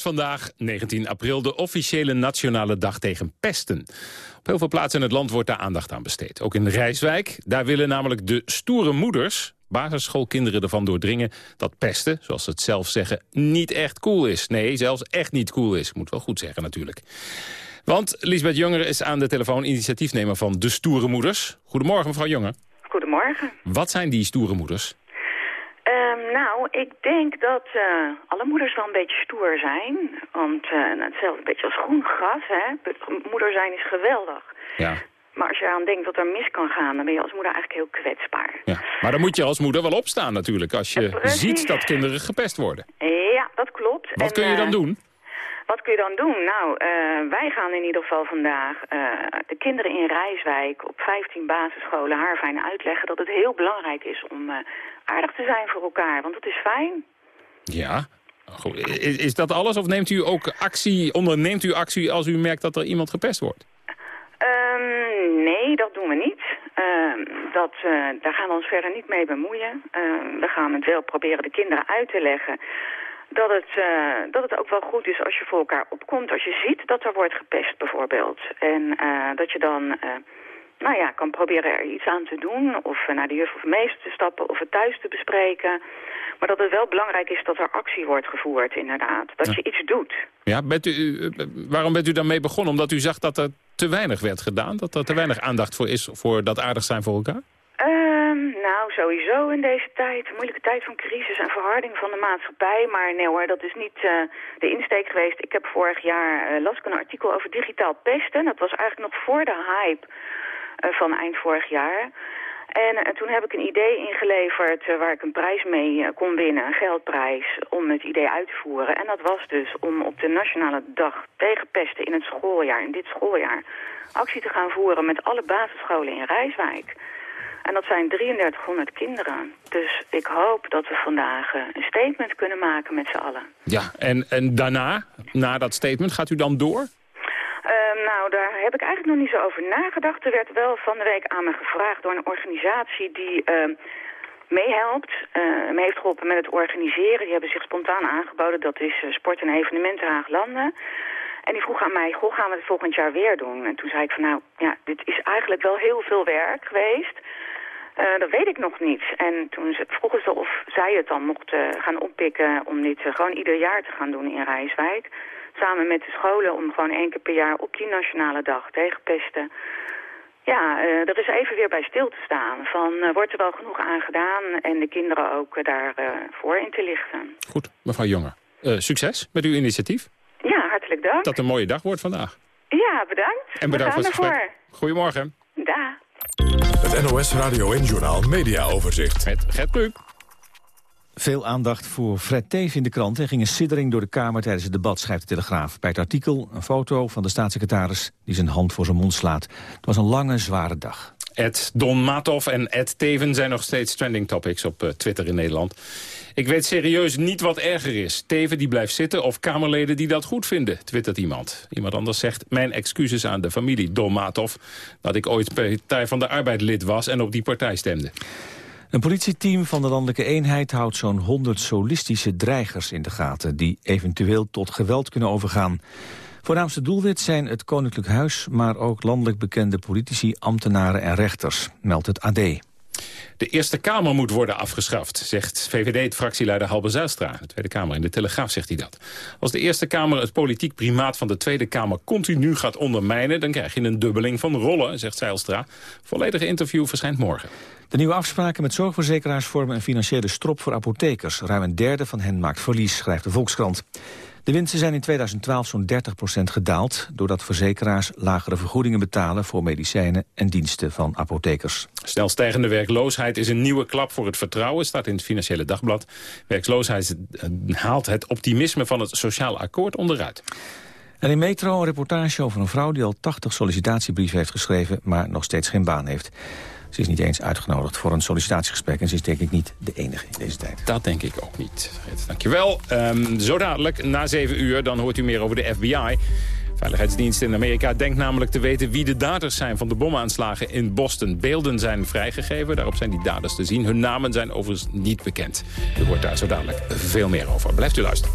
is vandaag 19 april, de officiële nationale dag tegen pesten. Op heel veel plaatsen in het land wordt daar aandacht aan besteed. Ook in Rijswijk, daar willen namelijk de stoere moeders... basisschoolkinderen ervan doordringen dat pesten, zoals ze het zelf zeggen... niet echt cool is. Nee, zelfs echt niet cool is. Moet wel goed zeggen natuurlijk. Want Lisbeth Jonger is aan de telefoon initiatiefnemer van De Stoere Moeders. Goedemorgen, mevrouw Jonger. Goedemorgen. Wat zijn die stoere moeders? Ehm, nou, ik denk dat eh, alle moeders wel een beetje stoer zijn. Want uh, hetzelfde een beetje als groen gras, hè. Moeder zijn is geweldig. Ja. Maar als je aan denkt dat er mis kan gaan, dan ben je als moeder eigenlijk heel kwetsbaar. ja. Maar dan moet je als moeder wel opstaan natuurlijk, als je ziet dat kinderen gepest worden. Ja, dat klopt. Wat En, kun je dan eh, doen? Wat kun je dan doen? Nou, eh, wij gaan in ieder geval vandaag eh, de kinderen in Rijswijk op 15 basisscholen haar fijn uitleggen dat het heel belangrijk is om eh, aardig te zijn voor elkaar. Want het is fijn. Ja. Goed. Is, is dat alles of neemt u ook actie, onderneemt u actie als u merkt dat er iemand gepest wordt? Ehm, nee, dat doen we niet. Ehm, dat, daar gaan we ons verder niet mee bemoeien. Ehm, we gaan het wel proberen de kinderen uit te leggen dat het, eh, dat het ook wel goed is als je voor elkaar opkomt. Als je ziet dat er wordt gepest bijvoorbeeld. En eh, dat je dan eh, nou ja, kan proberen er iets aan te doen. Of naar de juf of meester te stappen of het thuis te bespreken. Maar dat het wel belangrijk is dat er actie wordt gevoerd inderdaad. Dat je iets doet. Ja, bent u, waarom bent u daarmee begonnen? Omdat u zag dat er te weinig werd gedaan? Dat er te weinig aandacht voor is voor dat aardig zijn voor elkaar? Ehm, sowieso in deze tijd. Een moeilijke tijd van crisis en verharding van de maatschappij. Maar nee hoor, dat is niet eh, de insteek geweest. Ik heb vorig jaar, eh, las ik een artikel over digitaal pesten. Dat was eigenlijk nog voor de hype eh, van eind vorig jaar. En toen heb ik een idee ingeleverd waar ik een prijs mee kon winnen, een geldprijs, om het idee uit te voeren. En dat was dus om op de Nationale Dag tegen pesten in het schooljaar, in dit schooljaar, actie te gaan voeren met alle basisscholen in Rijswijk. En dat zijn 3300 kinderen. Dus ik hoop dat we vandaag eh, een statement kunnen maken met z'n allen. Ja, en, en daarna, na dat statement, gaat u dan door? Ehm, nou, daar heb ik eigenlijk nog niet zo over nagedacht. Er werd wel van de week aan me gevraagd door een organisatie die ehm, meehelpt. eh, me heeft geholpen met het organiseren. Die hebben zich spontaan aangeboden. Dat is eh, Sport en Evenementen Haaglanden. En die vroeg aan mij, goh, gaan we het volgend jaar weer doen? En toen zei ik van, nou, ja, dit is eigenlijk wel heel veel werk geweest. Eh, dat weet ik nog niet. En toen vroegen ze of zij het dan mocht eh, gaan oppikken om dit eh, gewoon ieder jaar te gaan doen in Rijswijk. Samen met de scholen om gewoon één keer per jaar op die nationale dag tegen pesten. Ja, er is even weer bij stil te staan. Van, wordt er wel genoeg aan gedaan en de kinderen ook daarvoor voor in te lichten. Goed, mevrouw Jonger. Succes met uw initiatief. Ja, hartelijk dank. Dat een mooie dag wordt vandaag. Ja, bedankt. En bedankt voor het ervoor. gesprek. Goedemorgen. Da. Het NOS Radio en Journaal Media Overzicht. Met Gert Kluk. Veel aandacht voor Fred Teef in de krant. Er ging een siddering door de Kamer tijdens het debat, schrijft de Telegraaf. Bij het artikel een foto van de staatssecretaris die zijn hand voor zijn mond slaat. Het was een lange, zware dag. Ed Don Matov en Ed Teven zijn nog steeds trending topics op eh, Twitter in Nederland. Ik weet serieus niet wat erger is. Teven die blijft zitten of Kamerleden die dat goed vinden, twittert iemand. Iemand anders zegt, mijn excuses aan de familie Don Matov... dat ik ooit Partij van de Arbeid lid was en op die partij stemde. Een politieteam van de landelijke eenheid houdt zo'n 100 solistische dreigers in de gaten... die eventueel tot geweld kunnen overgaan. Voornaamste doelwit zijn het Koninklijk Huis... maar ook landelijk bekende politici, ambtenaren en rechters, meldt het AD. De Eerste Kamer moet worden afgeschaft, zegt VVD-fractieleider Halbe Zijlstra. De Tweede Kamer, in de Telegraaf zegt hij dat. Als de Eerste Kamer het politiek primaat van de Tweede Kamer continu gaat ondermijnen... dan krijg je een dubbeling van rollen, zegt Zijlstra. Volledige interview verschijnt morgen. De nieuwe afspraken met zorgverzekeraars vormen een financiële strop voor apothekers. Ruim een derde van hen maakt verlies, schrijft de Volkskrant. De winsten zijn in 2012 zo'n 30% gedaald... doordat verzekeraars lagere vergoedingen betalen... voor medicijnen en diensten van apothekers. Snel stijgende werkloosheid is een nieuwe klap voor het vertrouwen, staat in het Financiële Dagblad. Werkloosheid eh, haalt het optimisme van het sociaal akkoord onderuit. En in Metro een reportage over een vrouw die al 80 sollicitatiebrieven heeft geschreven... maar nog steeds geen baan heeft. Ze is niet eens uitgenodigd voor een sollicitatiegesprek... en ze is denk ik niet de enige in deze tijd. Dat denk ik ook niet. Dankjewel. Um, zo dadelijk, na zeven uur, dan hoort u meer over de FBI. Veiligheidsdienst in Amerika denkt namelijk te weten wie de daders zijn van de bomaanslagen in Boston. Beelden zijn vrijgegeven, daarop zijn die daders te zien. Hun namen zijn overigens niet bekend. U hoort daar zo dadelijk veel meer over. Blijft u luisteren.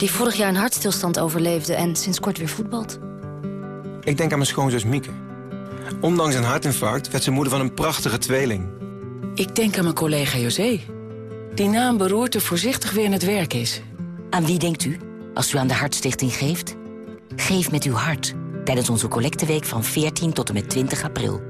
die vorig jaar een hartstilstand overleefde en sinds kort weer voetbalt. Ik denk aan mijn schoonzus Mieke. Ondanks een hartinfarct werd ze moeder van een prachtige tweeling. Ik denk aan mijn collega José, die na een beroerte voorzichtig weer in het werk is. Aan wie denkt u als u aan de Hartstichting geeft? Geef met uw hart tijdens onze collecteweek van 14 tot en met 20 april.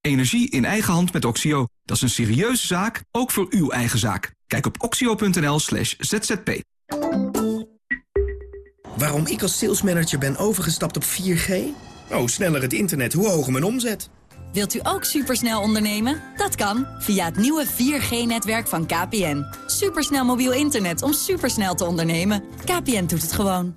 energie in eigen hand met Oxio. Dat is een serieuze zaak, ook voor uw eigen zaak. Kijk op oxio.nl slash zzp. Waarom ik als salesmanager ben overgestapt op 4G? Oh, sneller het internet, hoe hoger mijn omzet. Wilt u ook supersnel ondernemen? Dat kan via het nieuwe 4G-netwerk van KPN. Supersnel mobiel internet om supersnel te ondernemen. KPN doet het gewoon.